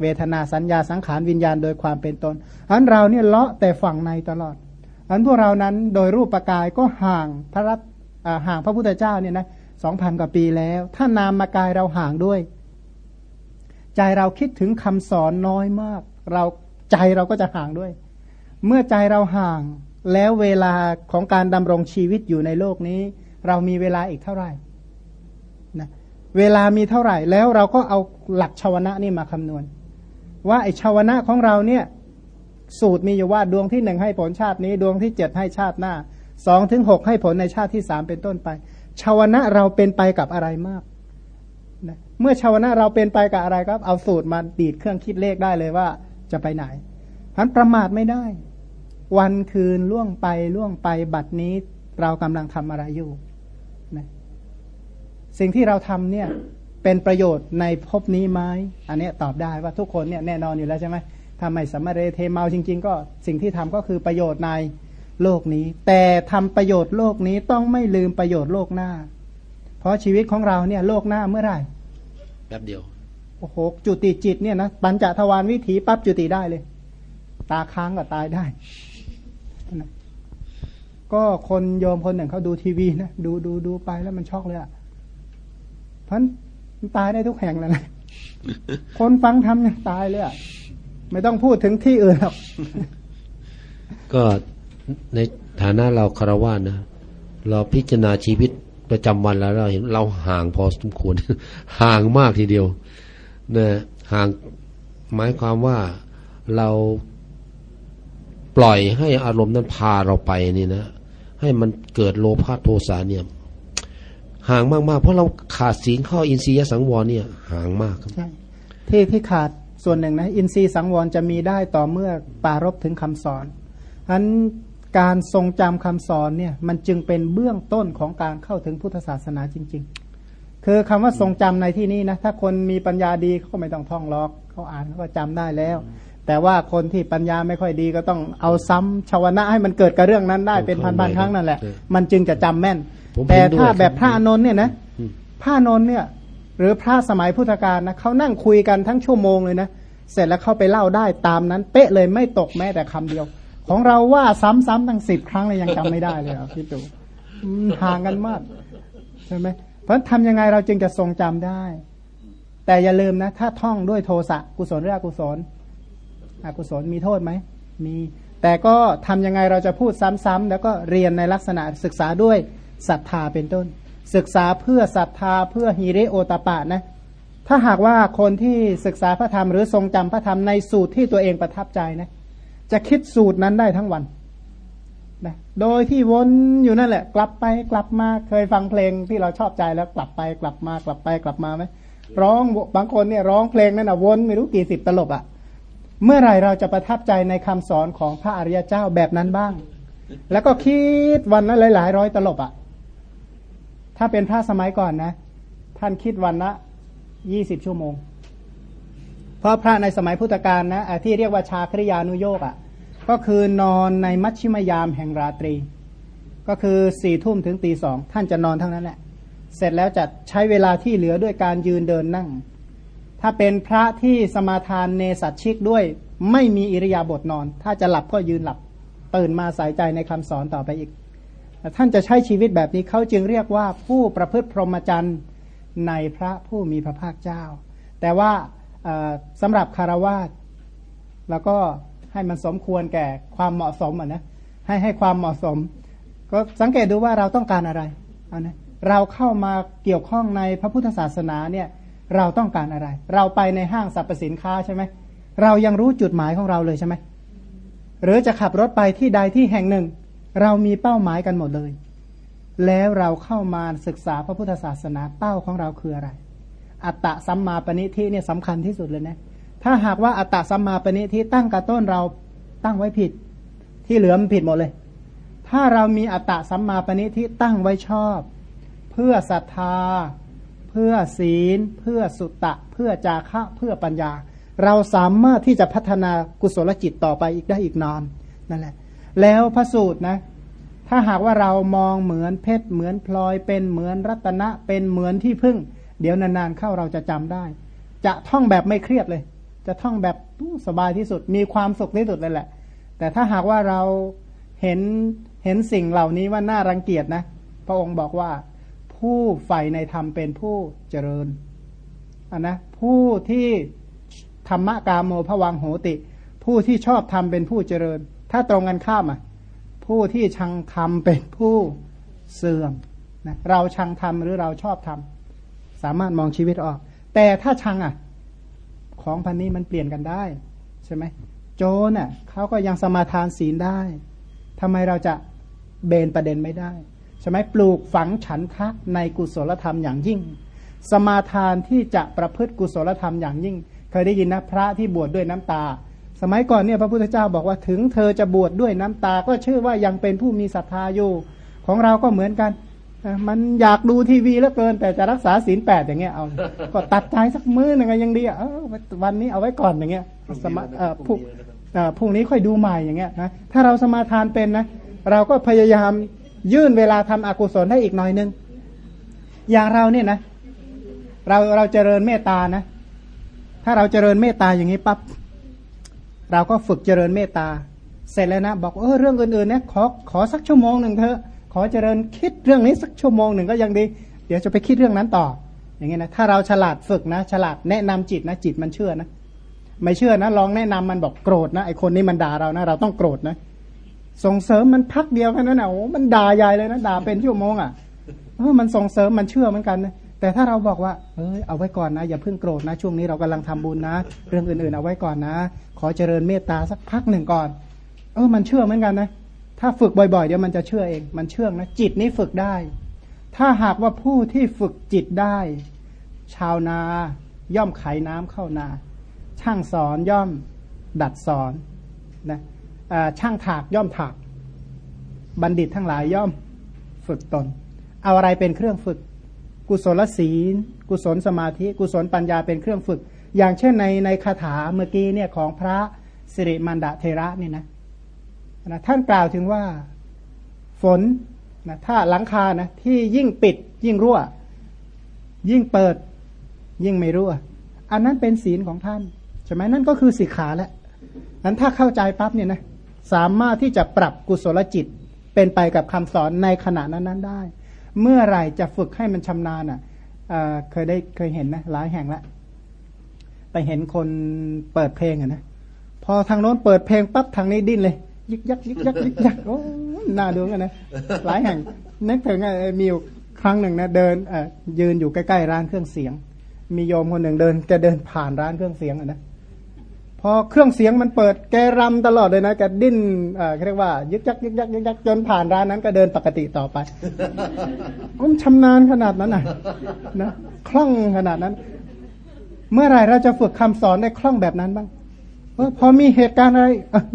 เวทนาสัญญาสังขารวิญญาณโดยความเป็นตนอันเราเนี่ยเลาะแต่ฝั่งในตลอดอันพวกเรานั้นโดยรูปประกายก็ห่างพระรัตห่างพระพุทธเจ้าเนี่ยนะสองพันกว่าปีแล้ว ถ้านามมากายเราห่างด้วย ใจเราคิดถึงคำสอนน้อยมาก เราใจเราก็จะห่างด้วย เมื่อใจเราห่างแล้วเวลาของการดำรงชีวิตอยู่ในโลกนี้ เรามีเวลาอีกเท่าไหร่ เวลามีเท่าไหร่แล้วเราก็เอาหลักชาวนะนี่มาคำนวณ ว่าไอชาวนะของเราเนี่ยสูตรมีอยู่ว่าดวงที่หนึ่งให้ผลชาตินี้ ดวงที่เจ็ดให้ชาติหน้าสองถึงหกให้ผลในชาติที่สามเป็นต้นไปชาวนะเราเป็นไปกับอะไรมากนะเมื่อชาวนะเราเป็นไปกับอะไรครับ เอาสูตรมาดีดเครื่องคิดเลขได้เลยว่าจะไปไหนพันประมาทไม่ได้ วันคืนล่วงไปล่วงไปบัดนี้เรากำลังทำอะไรอยู่ สิ่งที่เราทำเนี่ยเป็นประโยชน์ในภพนี้ไหมอันนี้ตอบได้ว่าทุกคนเนี่ยแน่นอนอยู่แล้วใช่ไหมทำไมสัมมาเรเทเมาจริง ๆ ก็สิ่งที่ทำก็คือประโยชน์ในโลกนี้ แต่ทำประโยชน์โลกนี้ต้องไม่ลืมประโยชน์โลกหน้า เพราะชีวิตของเราเนี่ยโลกหน้าเมื่อไหร่แป๊บเดียวโอ้โหจุติจิตเนี่ยนะปัญจทวารวิถีปั๊บจุติได้เลย ตาค้างก็ตายได้ ก็คนโยมคนหนึ่งเขาดูทีวีนะดูดูดูไปแล้วมันช็อกเลยอะ พันตายได้ทุกแห่งเลยนะคนฟังทำยังตายเลยอะไม่ต้องพูดถึงที่อื่นหรอกก็ในฐานะเราคารวะนะ เราพิจารณาชีวิตประจำวันแล้วเราเห็นเราห่างพอสมควร ห่างมากทีเดียวนะห่างหมายความว่าเราปล่อยให้อารมณ์นั้นพาเราไปนี่นะ ให้มันเกิดโลภะโทสะเนี่ย ห่างมาก ๆ เพราะเราขาดศีลข้ออินทรียสังวรเนี่ยห่างมากครับที่ที่ขาดส่วนหนึ่งนะอินทรีย์สังวรจะมีได้ต่อเมื่อปารบถึงคำสอนฉะนั้นการทรงจำคำสอนเนี่ยมันจึงเป็นเบื้องต้นของการเข้าถึงพุทธศาสนาจริง ๆ คือคำว่าทรงจำในที่นี้นะถ้าคนมีปัญญาดีเขาก็ไม่ต้องท่องล็อกเขาอ่านเขาก็จำได้แล้ว แต่ว่าคนที่ปัญญาไม่ค่อยดีก็ต้องเอาซ้ำชาวนะให้มันเกิดกับเรื่องนั้นได้เป็นพันๆครั้งนั่นแหละ มันจึงจะจำแม่น แต่ถ้าแบบพระอนนท์เนี่ยนะพระอนนท์เนี่ย หรือพระสมัยพุทธกาลนะเขานั่งคุยกันทั้งชั่วโมงเลยนะเสร็จแล้วเข้าไปเล่าได้ตามนั้น เป๊ะเลยไม่ตกแม้แต่คำเดียว ของเราว่าซ้ำๆตั้งสิบครั้งเลยยังจำไม่ได้เลยอะคิดดูห่างกันมากใช่ไหมเพราะทำยังไงเราจึงจะทรงจำได้ แต่อย่าลืมนะ ถ้าท่องด้วยโทสะกุศลหรืออกุศลอกุศลมีโทษไหมมี แต่ก็ทำยังไงเราจะพูดซ้ำๆแล้วก็เรียนในลักษณะศึกษาด้วย ศรัทธาเป็นต้น ศึกษาเพื่อศรัทธาเพื่อฮิริโอตปะนะ ถ้าหากว่าคนที่ศึกษาพระธรรมหรือทรงจำพระธรรมในสูตรที่ตัวเองประทับใจนะ จะคิดสูตรนั้นได้ทั้งวันนะโดยที่วนอยู่นั่นแหละ กลับไปกลับมาเคยฟังเพลงที่เราชอบใจแล้วกลับไปกลับมากลับไปกลับมาไหมร้องบางคนเนี่ยร้องเพลงนั่นนะวนไม่รู้กี่สิบตลบอะ่ะเมื่อไรเราจะประทับใจในคำสอนของพระอริยเจ้าแบบนั้นบ้าง แล้วก็คิดวันละหลาย ๆ ร้อยตลบอะ่ะ ถ้าเป็นพระสมัยก่อนนะ ท่านคิดวันละยี่สิบชั่วโมง เพราะพระในสมัยพุทธกาลนะที่เรียกว่าชาคริยานุโยกอะ่ะ ก็คือนอนในมัชชิมยามแห่งราตรี ก็คือสี่ทุ่มถึงตีสองท่านจะนอนทั้งนั้นแหละ เสร็จแล้วจะใช้เวลาที่เหลือด้วยการยืนเดินนั่ง ถ้าเป็นพระที่สมาทานเนสัตชิกด้วยไม่มีอิริยาบถนอน ถ้าจะหลับก็ยืนหลับตื่นมาใส่ใจในคำสอนต่อไปอีก ท่านจะใช้ชีวิตแบบนี้เขาจึงเรียกว่าผู้ประพฤติพรหมจรรย์ในพระผู้มีพระภาคเจ้า แต่ว่าสำหรับคารวาสแล้วก็ให้มันสมควรแก่ความเหมาะสมอะนะให้ให้ความเหมาะสม ก็สังเกตดูว่าเราต้องการอะไรเอานะเราเข้ามาเกี่ยวข้องในพระพุทธศาสนาเนี่ยเราต้องการอะไร เราไปในห้างสรรพสินค้าใช่ไหมเรายังรู้จุดหมายของเราเลยใช่ไหมหรือจะขับรถไปที่ใดที่แห่งหนึ่ง เรามีเป้าหมายกันหมดเลย แล้วเราเข้ามาศึกษาพระพุทธศาสนาเป้าของเราคืออะไร อัตตะสัมมาปณิทิเนี่ยสำคัญที่สุดเลยนะ ถ้าหากว่าอัตตะสัมมาปณิทิตั้งกระต้นเราตั้งไว้ผิด ที่เหลือมันผิดหมดเลย ถ้าเรามีอัตตะสัมมาปณิทิตั้งไว้ชอบ เพื่อศรัทธา เพื่อศีล เพื่อสุตตะ เพื่อจาคะเพื่อปัญญา เราสามารถที่จะพัฒนากุศลจิตต่อไปอีกได้อีกนานนั่นแหละ แล้วพระสูตรนะ ถ้าหากว่าเรามองเหมือนเพชรเหมือนพลอย เป็นเหมือนรัตนะ เป็นเหมือนที่พึ่ง เดี๋ยวนานๆเข้าเราจะจำได้ จะท่องแบบไม่เครียดเลย จะท่องแบบสบายที่สุด มีความสุขที่สุดเลยแหละ แต่ถ้าหากว่าเราเห็นเห็นสิ่งเหล่านี้ว่าน่ารังเกียจนะ พระองค์บอกว่าผู้ใฝ่ในธรรมเป็นผู้เจริญอันนะผู้ที่ธรรมกาโมภวังโหติ ผู้ที่ชอบธรรมเป็นผู้เจริญ ถ้าตรงกันข้ามอะผู้ที่ชังธรรมเป็นผู้เสื่อมนะเราชังธรรมหรือเราชอบธรรมสามารถมองชีวิตออก แต่ถ้าชังอะ ของพันนี้มันเปลี่ยนกันได้ ใช่ไหมโจรน่ะเขาก็ยังสมาทานศีลได้ทำไมเราจะเบนประเด็นไม่ได้ใช่ไหมปลูกฝังฉันทะในกุศลธรรมอย่างยิ่ง สมาทานที่จะประพฤติกุศลธรรมอย่างยิ่ง เคยได้ยินนะพระที่บวชดด้วยน้ำตา สมัยก่อนเนี่ยพระพุทธเจ้าบอกว่าถึงเธอจะบวชดด้วยน้ำตา ก็ชื่อว่ายังเป็นผู้มีศรัทธาอยู่ของเราก็เหมือนกันมันอยากดูทีวีแล้วเกิน แต่จะรักษาศีลแปดอย่างเงี้ยเอา ก็ตัดใจสักมื้อหนึ่งยังดีอะวันนี้เอาไว้ก่อนอย่างเงี้ยสมาเอ่อผู้พรุ่งนี้ค่อยดูใหม่อย่างเงี้ยนะถ้าเราสมาทานเป็นนะ เราก็พยายามยื่นเวลาทำอกุศลให้อีกหน่อยนึงอย่างเราเนี่ยนะ เราเราเจริญเมตตานะ ถ้าเราเจริญเมตตาอย่างนี้ปั๊บ เราก็ฝึกเจริญเมตตา เสร็จแล้วนะ บอกเออเรื่องอื่นๆเนี่ยขอขอสักชั่วโมงหนึ่งเถอะขอเจริญคิดเรื่องนี้สักชั่วโมงหนึ่งก็ยังดี เดี๋ยวจะไปคิดเรื่องนั้นต่อ อย่างเงี้ยนะถ้าเราฉลาดฝึกนะ ฉลาดแนะนำจิตนะจิตมันเชื่อนะไม่เชื่อนะ ลองแนะนำมันบอกโกรธนะไอคนนี้มันด่าเรานะ เราต้องโกรธนะ ส่งเสริมมันพักเดียวแค่นั้นนะโอ้มันด่าใหญ่เลยนะด่าเป็นชั่วโมงอะเออมันส่งเสริมมันเชื่อเหมือนกันนะ แต่ถ้าเราบอกว่า เออเอาไว้ก่อนนะ อย่าเพิ่งโกรธนะ ช่วงนี้เรากำลังทำบุญนะ เรื่องอื่นๆ เอาไว้ก่อนนะ ขอเจริญเมตตาสักพักหนึ่งก่อน เออ มันเชื่อเหมือนกันนะ ถ้าฝึกบ่อยๆ เดี๋ยวมันจะเชื่อเอง มันเชื่องนะ จิตนี้ฝึกได้ ถ้าหากว่าผู้ที่ฝึกจิตได้ ชาวนาย่อมไขน้ำเข้านา ช่างสอนย่อมดัดสอนนะช่างถากย่อมถาก บัณฑิตทั้งหลายย่อมฝึกตน เอาอะไรเป็นเครื่องฝึก กุศลศีล กุศลสมาธิ กุศลปัญญาเป็นเครื่องฝึก อย่างเช่นในในคาถาเมื่อกี้เนี่ยของพระสิริมันดาเทระนี่นะนะท่านกล่าวถึงว่าฝนนะถ้าหลังคานะที่ยิ่งปิดยิ่งรั่ว ยิ่งเปิดยิ่งไม่รั่ว อันนั้นเป็นศีลของท่านใช่ไหมนั่นก็คือสิกขาแหล้วนั้นถ้าเข้าใจปั๊บเนี่ยนะสามารถที่จะปรับกุศลจิตเป็นไปกับคำสอนในขณะนั้นๆได้ เมื่อไหร่จะฝึกให้มันชำนาญอะเคยได้เคยเห็นนะหลายแห่งล้วไปเห็นคนเปิดเพลงอะนะพอทางโน้นเปิดเพลงปั๊บทางนี้ดิ้นเลยยึกยักยึกยักยึกยักโอ้น่าดูกันนะหลายแห่งนึกถึงมีอยู่ครั้งหนึ่งนะเดินยืนอยู่ใกล้ๆร้านเครื่องเสียง มีโยมคนหนึ่งเดินแกเดินผ่านร้านเครื่องเสียงอะนะ พอเครื่องเสียงมันเปิดแกรำตลอดเลยนะแกดิ้นอ่าเรียกว่ายึกยักยึกยักยึกยักจนผ่านร้านนั้นก็เดินปกติต่อไปมันชำนาญขนาดนั้นน่ะนะคล่องขนาดนั้น เมื่อไรเราจะฝึกคำสอนได้คล่องแบบนั้นบ้างเออพอมีเหตุการณ์อะไร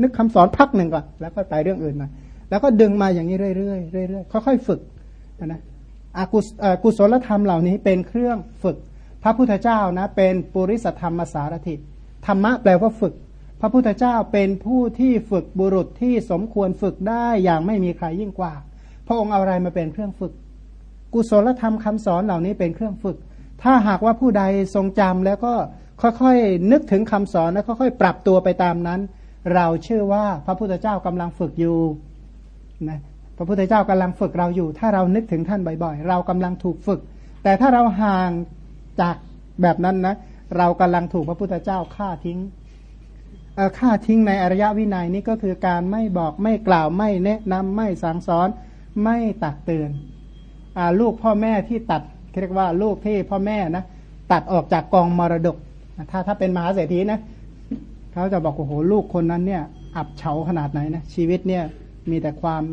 นึกคำสอนพักหนึ่งก่อนแล้วก็ไปเรื่องอื่นมาแล้วก็ดึงมาอย่างนี้เรื่อยๆเรื่อยๆค่อยๆฝึกนะอากุศกุศลธรรมเหล่านี้เป็นเครื่องฝึก พระพุทธเจ้านะ เป็นปุริสธรรมสารถิ ธรรมะแปลว่าฝึก พระพุทธเจ้าเป็นผู้ที่ฝึกบุรุษที่สมควรฝึกได้อย่างไม่มีใครยิ่งกว่า พระองค์เอาอะไรมาเป็นเครื่องฝึก กุศลธรรมคำสอนเหล่านี้เป็นเครื่องฝึก ถ้าหากว่าผู้ใดทรงจำแล้วก็ค่อยๆนึกถึงคำสอนแล้วค่อยๆปรับตัวไปตามนั้น เราเชื่อว่าพระพุทธเจ้ากำลังฝึกอยู่นะพระพุทธเจ้ากำลังฝึกเราอยู่ ถ้าเรานึกถึงท่านบ่อยๆ เรากำลังถูกฝึก แต่ถ้าเราห่างจากแบบนั้นนะ เรากำลังถูกพระพุทธเจ้าฆ่าทิ้งฆ่าทิ้งในอริยวินัยนี้ก็คือการไม่บอกไม่กล่าวไม่แนะนำไม่สั่งสอนไม่ตักเตือนอลูกพ่อแม่ที่ตัดเรียกว่าลูกที่พ่อแม่นะตัดออกจากกองมรดก ถ้าถ้าเป็นมหาเศรษฐีนะเขาจะบอกโอ้โหลูกคนนั้นเนี่ย อับเฉาขนาดไหนนะชีวิตเนี่ยมีแต่ความ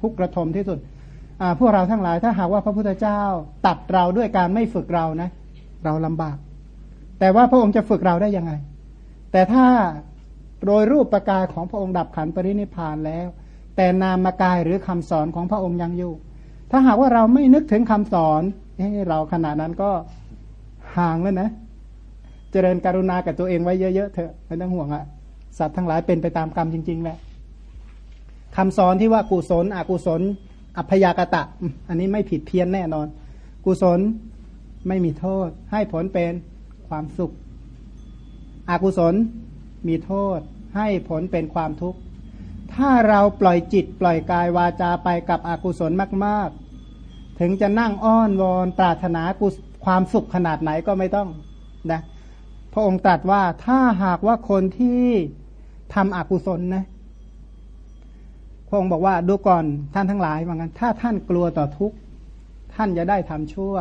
ทุกข์ระทมที่สุดพวกเราทั้งหลายถ้าหากว่าพระพุทธเจ้าตัดเราด้วยการไม่ฝึกเรานะ เราลำบาก แต่ว่าพระองค์จะฝึกเราได้ยังไง แต่ถ้าโดยรูปประกายของพระองค์ดับขันปรินิพานแล้ว แต่นามกายหรือคำสอนของพระองค์ยังอยู่ ถ้าหากว่าเราไม่นึกถึงคำสอนเฮ้เราขณะนั้นก็ห่างแล้วนะ เจริญกรุณากับตัวเองไว้เยอะๆเถอะไม่ต้องห่วงอะสัตว์ทั้งหลายเป็นไปตามกรรมจริงๆแหละคำสอนที่ว่ากุศลอกุศล อัพยากตะ อันนี้ไม่ผิดเพี้ยนแน่นอน กุศลไม่มีโทษ ให้ผลเป็น ความสุข อกุศลมีโทษ ให้ผลเป็นความทุกข์ ถ้าเราปล่อยจิตปล่อยกายวาจาไปกับอกุศลมาก ๆ ถึงจะนั่งอ้อนวอนปรารถนากุความสุขขนาดไหนก็ไม่ต้องนะพระองค์ตรัสว่าถ้าหากว่าคนที่ทำอกุศลนะพระองค์บอกว่าดูก่อนท่านทั้งหลายว่างั้น ถ้าท่านกลัวต่อทุกข์ ท่านจะได้ทำชั่ว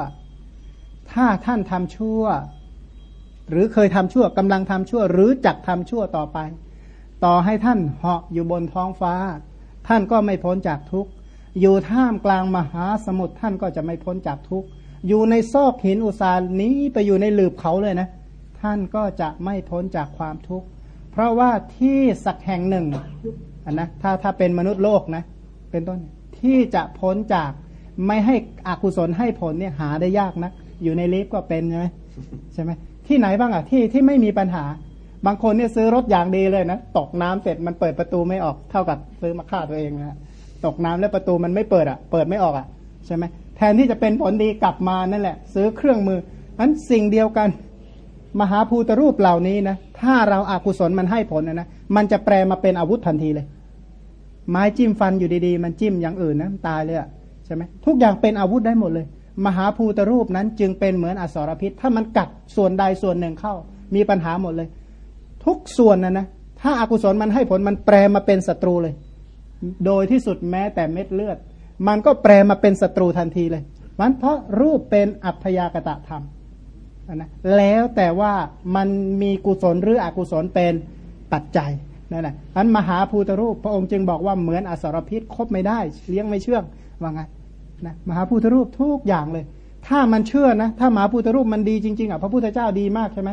ถ้าท่านทำชั่ว หรือเคยทำชั่วกำลังทำชั่ว หรือจักทำชั่วต่อไป ต่อให้ท่านเหาะอยู่บนท้องฟ้า ท่านก็ไม่พ้นจากทุกข์อยู่ท่ามกลางมหาสมุทรท่านก็จะไม่พ้นจากทุกข์อยู่ในซอกหินอุสานนี้ไปอยู่ในหลืบเขาเลยนะ ท่านก็จะไม่พ้นจากความทุกข์เพราะว่าที่สักแห่งหนึ่งอันนะถ้าถ้าเป็นมนุษย์โลกนะ เป็นต้นที่จะพ้นจากไม่ให้อกุศลให้ผลเนี่ยหาได้ยากนะ อยู่ในลิฟต์ก็เป็นใช่ไหมใช่ไหม ที่ไหนบ้างอะที่ที่ไม่มีปัญหา บางคนเนี่ยซื้อรถอย่างดีเลยนะตกน้ำเสร็จมันเปิดประตูไม่ออกเท่ากับซื้อมาฆ่าตัวเองนะตกน้ำแล้วประตูมันไม่เปิดอะ เปิดไม่ออกอะใช่ไหมแทนที่จะเป็นผลดีกลับมานั่นแหละ ซื้อเครื่องมือนั้นสิ่งเดียวกัน มหาภูตรูปเหล่านี้นะถ้าเราอากุศลมันให้ผลนะนะมันจะแปลมาเป็นอาวุธทันทีเลย ไม้จิ้มฟันอยู่ดีๆ มันจิ้มอย่างอื่นนะตายเลยอะใช่ไหมทุกอย่างเป็นอาวุธได้หมดเลย มหาภูตรูปนั้นจึงเป็นเหมือนอสรพิษ ถ้ามันกัดส่วนใดส่วนหนึ่งเข้า มีปัญหาหมดเลย ทุกส่วนนะนะถ้าอากุศลมันให้ผลมันแปลมาเป็นศัตรูเลย โดยที่สุดแม้แต่เม็ดเลือด มันก็แปลมาเป็นศัตรูทันทีเลยมันเพราะรูปเป็นอัพยากตะธรรมนะแล้วแต่ว่ามันมีกุศลหรืออกุศลเป็นปัจจัยนั่นแหละอันมหาภูตรูปพระองค์จึงบอกว่าเหมือนอสรพิษคบไม่ได้ เลี้ยงไม่เชื่องว่าไง นะมหาภูตรูปทุกอย่างเลย ถ้ามันเชื่อนะ ถ้ามหาภูตรูปมันดีจริงๆอะพระพุทธเจ้าดีมากใช่ไหม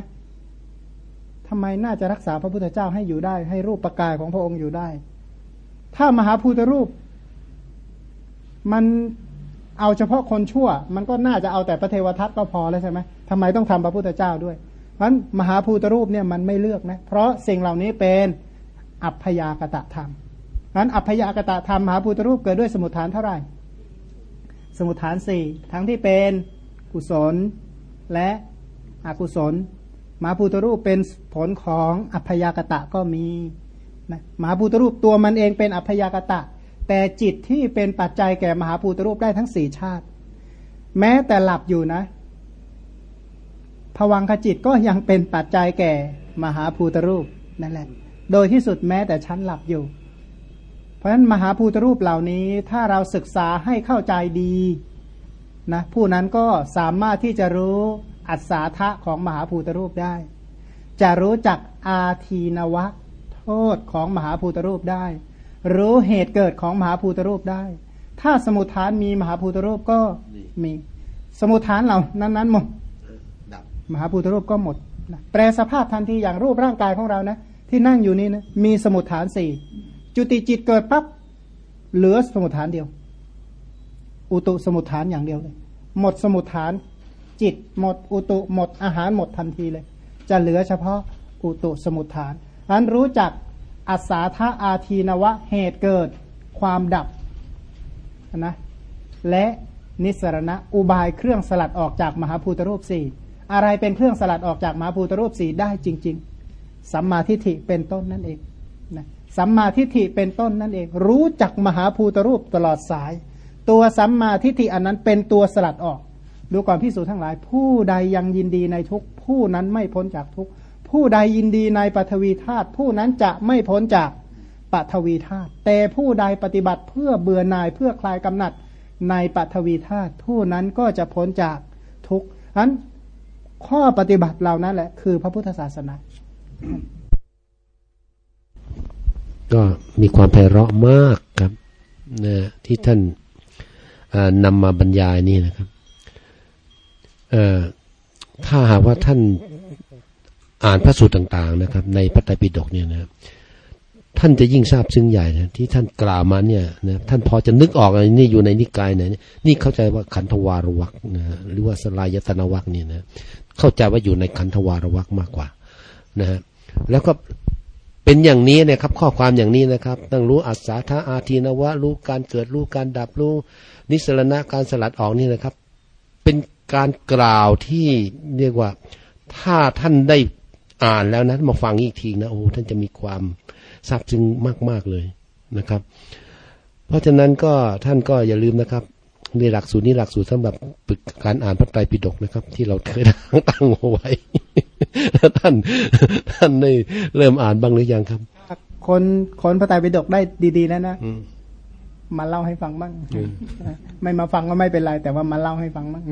ทำไมน่าจะรักษาพระพุทธเจ้าให้อยู่ได้ ให้รูปประกายของพระองค์อยู่ได้ ถ้ามหาภูตรูป มันเอาเฉพาะคนชั่ว มันก็น่าจะเอาแต่พระเทวทัตก็พอแล้วใช่ไหมทำไมต้องทำพระพุทธเจ้าด้วยเพราะมหาภูตรูปเนี่ยมันไม่เลือกนะ เพราะสิ่งเหล่านี้เป็นอัพยากตะธรรมนั้นอัพยากตะธรรมมหาภูตรูปเกิดด้วยสมุทฐานเท่าไหร่ สมุทฐานสี่ทั้งที่เป็นกุศลและอกุศลมหาภูตรูปเป็นผลของอัพยากตะก็มีนะมหาภูตรูปตัวมันเองเป็นอัพยากตะ แต่จิตที่เป็นปัจจัยแก่มหาภูตรูปได้ทั้งสี่ชาติ แม้แต่หลับอยู่นะผวังขจิตก็ยังเป็นปัจจัยแก่มหาภูตรูปนั่นแหละ โดยที่สุดแม้แต่ชั้นหลับอยู่ ราะฉะนั้นมหาภูตรูปเหล่านี้ถ้าเราศึกษาให้เข้าใจดีนะผู้นั้นก็สามารถที่จะรู้อัศาทะของมหาภูตรูปได้ จะรู้จักอาทีนวะ โทษของมหาภูตรูปได้ รู้เหตุเกิดของมหาภูตรูปได้ ถ้าสมุทฐานมีมหาภูตรูปก็มี สมุทฐานเหล่านั้นนั้นหมดมหาภูตรูปก็หมดแปลสภาพทันทีอย่างรูปร่างกายของเรานะ ที่นั่งอยู่นี่นะมีสมุทฐานสี่ จุติจิตเกิดปั๊บเหลือสมุทฐานเดียว อุตุสมุทฐานอย่างเดียวเลย หมดสมุทฐาน จิตหมด อุตุหมดอาหารหมดทันทีเลย จะเหลือเฉพาะอุตุสมุทฐานอันรู้จักอัศาธาอาทีนวะเหตุเกิดความดับนะและนิสรณะอุบายเครื่องสลัดออกจากมหาภูตรูปสี่อะไรเป็นเครื่องสลัดออกจากมหาภูตรูปสี่ได้จริง ๆ สัมมาทิฏฐิเป็นต้นนั่นเองนะ สัมมาทิฏฐิเป็นต้นนั่นเอง รู้จักมหาภูตรูปตลอดสาย ตัวสัมมาทิฏฐิอันนั้นเป็นตัวสลัดออก ดูก่อนพิสูจน์ทั้งหลาย ผู้ใดยังยินดีในทุกผู้นั้นไม่พ้นจากทุกผู้ใดยินดีในปฐวีธาตุผู้นั้นจะไม่พ้นจากปฐวีธาตุแต่ผู้ใดปฏิบัติเพื่อเบื่อหน่ายเพื่อคลายกำหนัดในปฐวีธาตุผู้นั้นก็จะพ้นจากทุกข์นั้นข้อปฏิบัติเหล่านั้นแหละ คือพระพุทธศาสนา ก็มีความไพเราะมากครับนะที่ท่านนำมาบรรยายนี่นะครับถ้าหากว่าท่านอ่านพระสูตรต่าง ๆ นะครับ ในพระไตรปิฎกเนี่ยนะท่านจะยิ่งทราบซึ้งใหญ่นะที่ท่านกล่าวมาเนี่ยนะท่านพอจะนึกออกอะไรนี่อยู่ในนิกายไหนนี่เข้าใจว่าขันธวารวักนะหรือว่าสลายตนวักเนี่ยนะเข้าใจว่าอยู่ในขันธวารวักมากกว่านะฮะแล้วก็ เป็นอย่างนี้นะครับ ข้อความอย่างนี้นะครับต้องรู้อัศธาอาทีนวะ รู้การเกิดรู้การดับรู้นิสรณะการสลัดออกนี่นะครับ เป็นการกล่าวที่เรียกว่า ถ้าท่านได้อ่านแล้วนะมาฟังอีกทีนะโอ้ท่านจะมีความซาบซึ้งมาก ๆ เลยนะครับ เพราะฉะนั้นก็ท่านก็อย่าลืมนะครับ ในหลักสูตรนี้หลักสูตรสำหรับปึกการอ่านพระไตรปิฎกนะครับ ที่เราเคยตั้งเอาไว้ท่านท่านได้เริ่มอ่านบ้างหรือยังครับคนคนพระไตรปิฎกได้ดีๆแล้วนะมาเล่าให้ฟังบ้างไม่มาฟังก็ไม่เป็นไร แต่ว่ามาเล่าให้ฟังบ้าง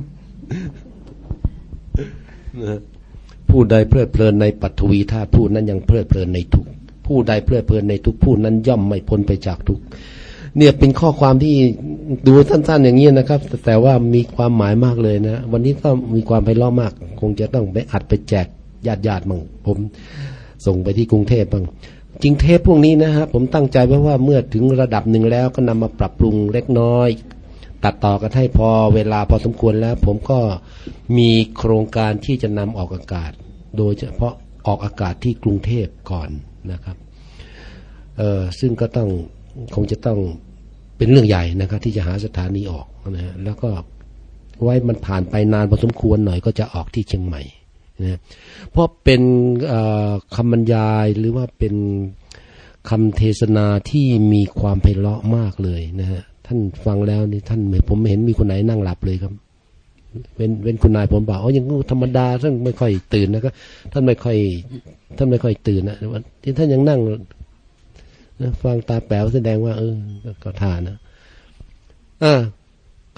ผู้ใดเพลิดเพลินในปัทวีธาตุผู้นั้นยังเพลิดเพลินในทุกผู้ใดเพลิดเพลินในทุกผู้นั้นย่อมไม่พ้นไปจากทุก เนี่ยเป็นข้อความที่ดูสั้น ๆ อย่างนี้นะครับ แต่ว่ามีความหมายมากเลยนะ วันนี้ก็มีความไพเราะมาก คงจะต้องไปอัดไปแจกญาติญาติบ้างผมส่งไปที่กรุงเทพบ้างจริงเทปพวกนี้นะครับผมตั้งใจไว้ว่าเมื่อถึงระดับหนึ่งแล้วก็นำมาปรับปรุงเล็กน้อย ตัดต่อกันให้พอเวลาพอสมควรแล้ว ผมก็มีโครงการที่จะนำออกอากาศ โดยเฉพาะออกอากาศที่กรุงเทพก่อนนะครับเออซึ่งก็ต้อง คงจะต้องเป็นเรื่องใหญ่นะครับ ที่จะหาสถานีออกนะฮะแล้วก็ไว้มันผ่านไปนานพอสมควรหน่อยก็จะออกที่เชียงใหม่นะเพราะเป็นคำบรรยายหรือว่าเป็นคำเทศนาที่มีความไพเราะมากเลยนะฮะท่านฟังแล้วนี่ท่านผมไม่เห็นมีคนไหนนั่งหลับเลยครับเป็นเป็นคุณนายผมบอกอ๋อยังธรรมดาท่านไม่ค่อยตื่นนะก็ท่านไม่ค่อย ท่านไม่ค่อยตื่นนะที่ท่านยังนั่ง ฟังตาแป๋วแสดงว่า เออก็ทานนะอ่า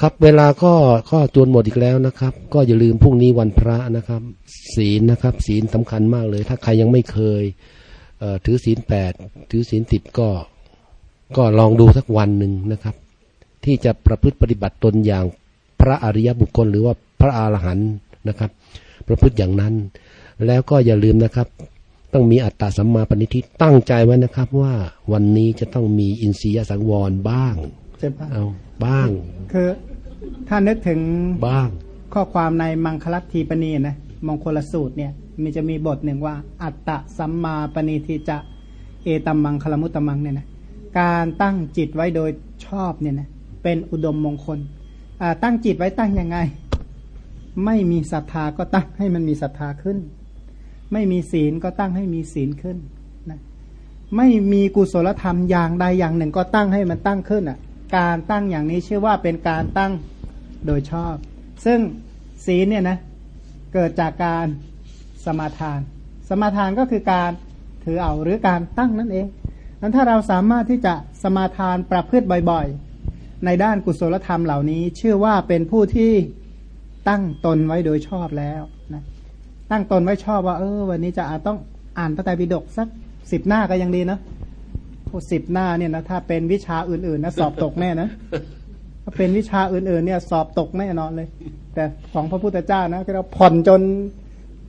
ครับเวลาก็ก็จวนหมดอีกแล้วนะครับ ก็อย่าลืมพรุ่งนี้วันพระนะครับ ศีลนะครับ ศีลสำคัญมากเลย ถ้าใครยังไม่เคยเอถือศีลแปดถือศีลสิบก็ ก็ลองดูสักวันหนึ่งนะครับ ที่จะประพฤติปฏิบัติตนอย่างพระอริยบุคคล หรือว่าพระอรหันต์นะครับ ประพฤติอย่างนั้น แล้วก็อย่าลืมนะครับ ต้องมีอัตตาสัมมาปณิทิตั้งใจไว้นะครับ ว่าวันนี้จะต้องมีอินทรียสังวรบ้างเอาบ้าง คือถ้านึกถึงบ้าง ข้อความในมังคลัตทีปณีนะมงคลสูตรเนี่ยมีจะมีบทหนึ่งว่า อัตตะสัมมาปณีทิจะเอตัมมังคลมุตตมังเนี่ยนะการตั้งจิตไว้โดยชอบเนี่ยนะเป็นอุดมมงคลตั้งจิตไว้ตั้งยังไง ไม่มีศรัทธาก็ตั้งให้มันมีศรัทธาขึ้น ไม่มีศีลก็ตั้งให้มีศีลขึ้นนะไม่มีกุศลธรรมอย่างใดอย่างหนึ่งก็ตั้งให้มันตั้งขึ้นอะ การตั้งอย่างนี้ชื่อว่าเป็นการตั้งโดยชอบ ซึ่งศีลเนี่ยนะเกิดจากการสมาทาน สมาทานก็คือการถือเอาหรือการตั้งนั่นเองนั้นถ้าเราสามารถที่จะสมาทานประพฤติบ่อยๆ ในด้านกุศลธรรมเหล่านี้ ชื่อว่าเป็นผู้ที่ตั้งตนไว้โดยชอบแล้ว ตั้งตนไว้ชอบว่า เออ วันนี้จะอาจต้องอ่านพระไตรปิฎกสักสิบหน้าก็ยังดีนะสิบหน้าเนี่ยนะถ้าเป็นวิชาอื่นๆนะสอบตกแน่นะถ้าเป็นวิชาอื่นๆเนี่ย สอบตกแน่นอนเลย แต่ของพระพุทธเจ้านะเราผ่อนจน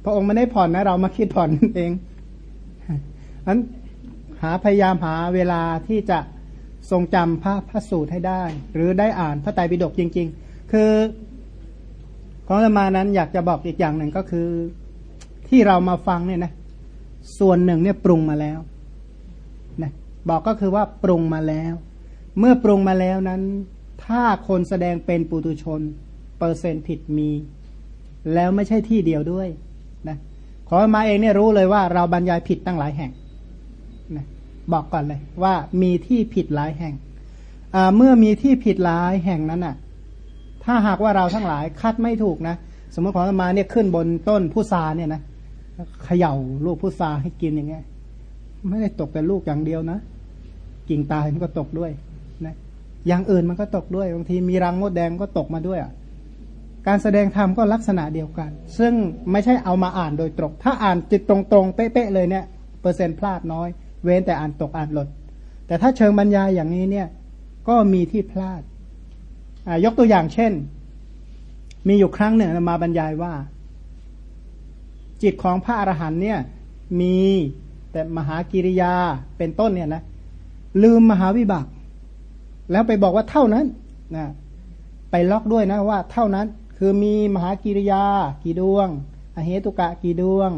พระองค์ไม่ได้ผ่อนนะ เรามาคิดผ่อนเองนั้นหาพยายามหาเวลาที่จะทรงจำพระพระสูตรให้ได้ หรือได้อ่านพระไตรปิฎกจริง ๆ คือ ของธรรมานั้นอยากจะบอกอีกอย่างหนึ่งก็คือ ที่เรามาฟังเนี่ยนะส่วนหนึ่งเนี่ยปรุงมาแล้วนะบอกก็คือว่าปรุงมาแล้ว เมื่อปรุงมาแล้วนั้น ถ้าคนแสดงเป็นปุตุชน เปอร์เซ็นต์ผิดมี แล้วไม่ใช่ที่เดียวด้วยนะขอมาเองเนี่ยรู้เลยว่าเราบรรยายผิดตั้งหลายแห่งนะบอกก่อนเลยว่ามีที่ผิดหลายแห่งเมื่อมีที่ผิดหลายแห่งนั้นน่ะ ถ้าหากว่าเราทั้งหลายคัดไม่ถูกนะ สมมติของมาเนี่ยขึ้นบนต้นพุทราเนี่ยนะ เขย่าลูกพุทราให้กินอย่างเงี้ย ไม่ได้ตกแต่ลูกอย่างเดียวนะกิ่งตายมันก็ตกด้วยนะอย่างอื่นมันก็ตกด้วยบางทีมีรังมดแดงก็ตกมาด้วยอะการแสดงธรรมก็ลักษณะเดียวกัน ซึ่งไม่ใช่เอามาอ่านโดยตรง ถ้าอ่านจิตตรงๆ เป๊ะๆเลยเนี่ย เปอร์เซ็นต์พลาดน้อย เว้นแต่อ่านตกอ่านหลด แต่ถ้าเชิงบรรยายอย่างนี้เนี่ย ก็มีที่พลาด ยกตัวอย่างเช่น มีอยู่ครั้งหนึ่งมาบรรยายว่า จิตของพระอรหันต์เนี่ยมีแต่มหากิริยาเป็นต้นเนี่ยนะลืมมหาวิบาก แล้วไปบอกว่าเท่านั้นนะไปล็อกด้วยนะว่าเท่านั้นคือมีมหากิริยากี่ดวง อเหตุกะกี่ดวง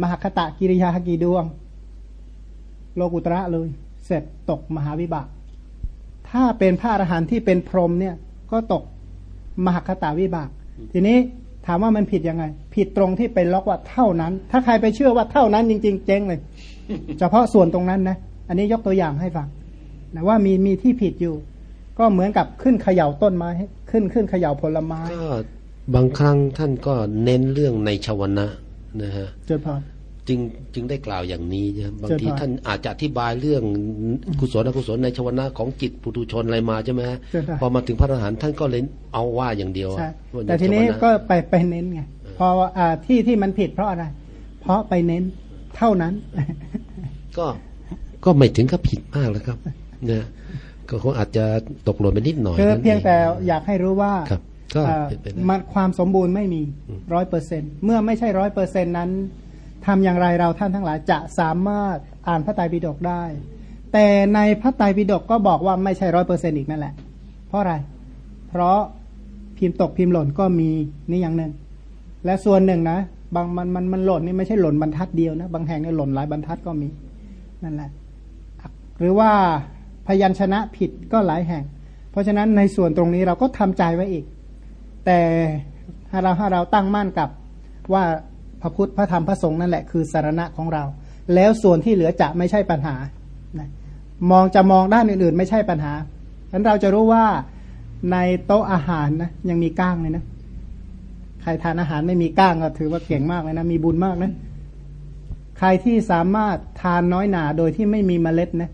มหคตะกิริยากี่ดวง โลกุตระเลย เสร็จตกมหาวิบาก ถ้าเป็นพระอรหันต์ที่เป็นพรหมเนี่ยก็ตกมหคตาวิบาก ทีนี้ ถามว่ามันผิดยังไง ผิดตรงที่เป็นล็อกว่าเท่านั้น ถ้าใครไปเชื่อว่าเท่านั้นจริง ๆ เจ๊งเลย เฉพาะส่วนตรงนั้นนะ อันนี้ยกตัวอย่างให้ฟังนะว่ามีมีที่ผิดอยู่ ก็เหมือนกับขึ้นเขย่าต้นไม้ ขึ้นขึ้นเขย่าผลไม้ก็บางครั้งท่านก็เน้นเรื่องในชวนะนะฮะเจริญพร จึงจึงได้กล่าวอย่างนี้นะบางทีท่านอาจจะอธิบายเรื่องกุศลอกุศลในชวนะของจิตปุถุชนอะไรมาใช่ไหมพอมาถึงพระอรหันต์ท่านก็เล่นเอาว่าอย่างเดียวแต่ทีนี้ก็ไปไปเน้นไงพออ่าที่ที่มันผิดเพราะอะไร เพราะไปเน้นเท่านั้น ก็ก็ไม่ถึงกับผิดมากแล้วครับนะก็คงอาจจะตกหล่นไปนิดหน่อยคือเพียงแต่อยากให้รู้ว่าก็มันความสมบูรณ์ไม่มีร้อยเปอร์เซ็นเมื่อไม่ใช่ร้อยเปอร์เซ็นนั้น ทำอย่างไรเราท่านทั้งหลายจะสามารถอ่านพระไตรปิฎกได้ แต่ในพระไตรปิฎกก็บอกว่าไม่ใช่ร้อยเปอร์เซ็นอีกนั่นแหละ เพราะอะไร เพราะพิมพ์ตกพิมพ์หล่นก็มีนี่อย่างหนึ่ง และส่วนหนึ่งนะบางมันมันมันหล่นนี่ไม่ใช่หล่นบรรทัดเดียวนะ บางแห่งเนี่ยหล่นหลายบรรทัดก็มีนั่นแหละ หรือว่าพยัญชนะผิดก็หลายแห่ง เพราะฉะนั้นในส่วนตรงนี้เราก็ทำใจไว้อีก แต่ถ้าเราถ้าเราตั้งมั่นกับว่า พระพุทธพระธรรมพระสงฆ์นั่นแหละคือสารณะของเรา แล้วส่วนที่เหลือจะไม่ใช่ปัญหามองจะมองด้านอื่นๆ ไม่ใช่ปัญหาฉะนั้นเราจะรู้ว่าในโต๊ะอาหารนะยังมีก้างเลยนะใครทานอาหารไม่มีก้างก็ถือว่าเก่งมากเลยนะมีบุญมากนะใครที่สามารถทานน้อยหนาโดยที่ไม่มีเมล็ดนะ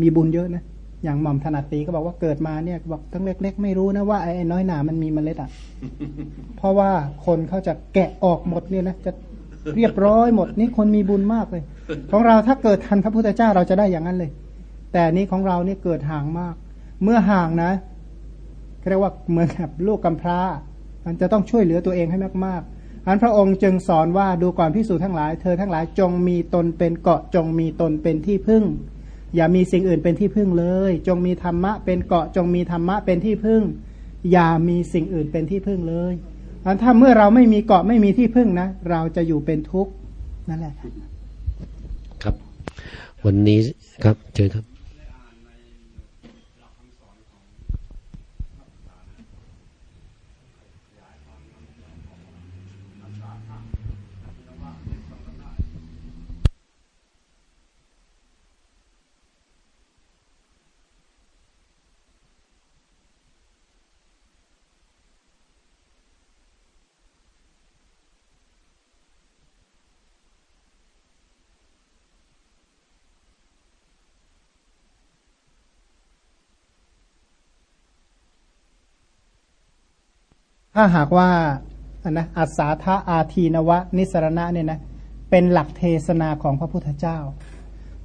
มีบุญเยอะนะ อย่างหม่อมถนัดตีก็บอกว่าเกิดมาเนี่ยบอกตั้งเล็ก ๆ ไม่รู้นะว่าไอ้น้อยหนามันมีเมล็ดอะ เพราะว่าคนเขาจะแกะออกหมดเนี่ยนะจะเรียบร้อยหมดนี่คนมีบุญมากเลย ของเราถ้าเกิดทันพระพุทธเจ้าเราจะได้อย่างนั้นเลย แต่นี้ของเราเนี่ยเกิดห่างมาก เมื่อห่างนะเรียกว่าเหมือนกับลูกกำพร้า มันจะต้องช่วยเหลือตัวเองให้มากๆอันพระองค์จึงสอนว่าดูก่อนพิสูจน์ทั้งหลาย เธอทั้งหลายจงมีตนเป็นเกาะจงมีตนเป็นที่พึ่ง อย่ามีสิ่งอื่นเป็นที่พึ่งเลย จงมีธรรมะเป็นเกาะจงมีธรรมะเป็นที่พึ่ง อย่ามีสิ่งอื่นเป็นที่พึ่งเลยอันถ้าเมื่อเราไม่มีเกาะไม่มีที่พึ่งนะ เราจะอยู่เป็นทุกข์นั่นแหละ ครับ วันนี้ครับเชิญครับ ถ้าหากว่าอันนะอัศาธาอาทีนวะ นิสรณะเนี่ยนะเป็นหลักเทศนาของพระพุทธเจ้า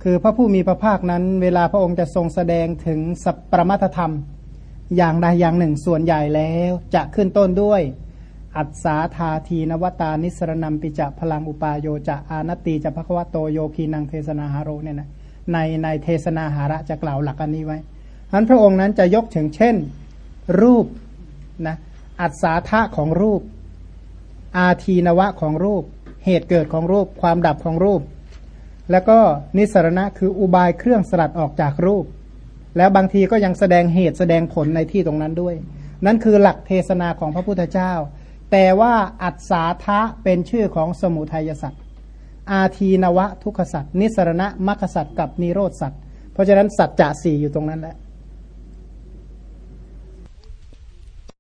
คือพระผู้มีพระภาคนั้น เวลาพระองค์จะทรงแสดงถึงสัพปรมัตธรรม อย่างใดอย่างหนึ่งส่วนใหญ่แล้ว จะขึ้นต้นด้วย อัศาธาทีนวตานิสรนัมปิจะพลังอุปาโยจะอานตีจะพระควโตโยคีนังเทศนาหาโรเนี่ยนะในในเทศนาหาระจะกล่าวหลักอันนี้ไว้ฉะนั้นพระองค์นั้นจะยกถึงเช่น รูปนะ อัศาธะของรูป อาทีนวะของรูป เหตุเกิดของรูป ความดับของรูป แล้วก็นิสรณะคืออุบายเครื่องสลัดออกจากรูป แล้วบางทีก็ยังแสดงเหตุแสดงผลในที่ตรงนั้นด้วย นั่นคือหลักเทศนาของพระพุทธเจ้า แต่ว่าอัศาธะเป็นชื่อของสมุทัยสัตว์อาทีนวะทุกขสัตว์นิสรณะมรรคสัตว์กับนิโรธสัตว์เพราะฉะนั้นสัจจะสี่อยู่ตรงนั้นแหละ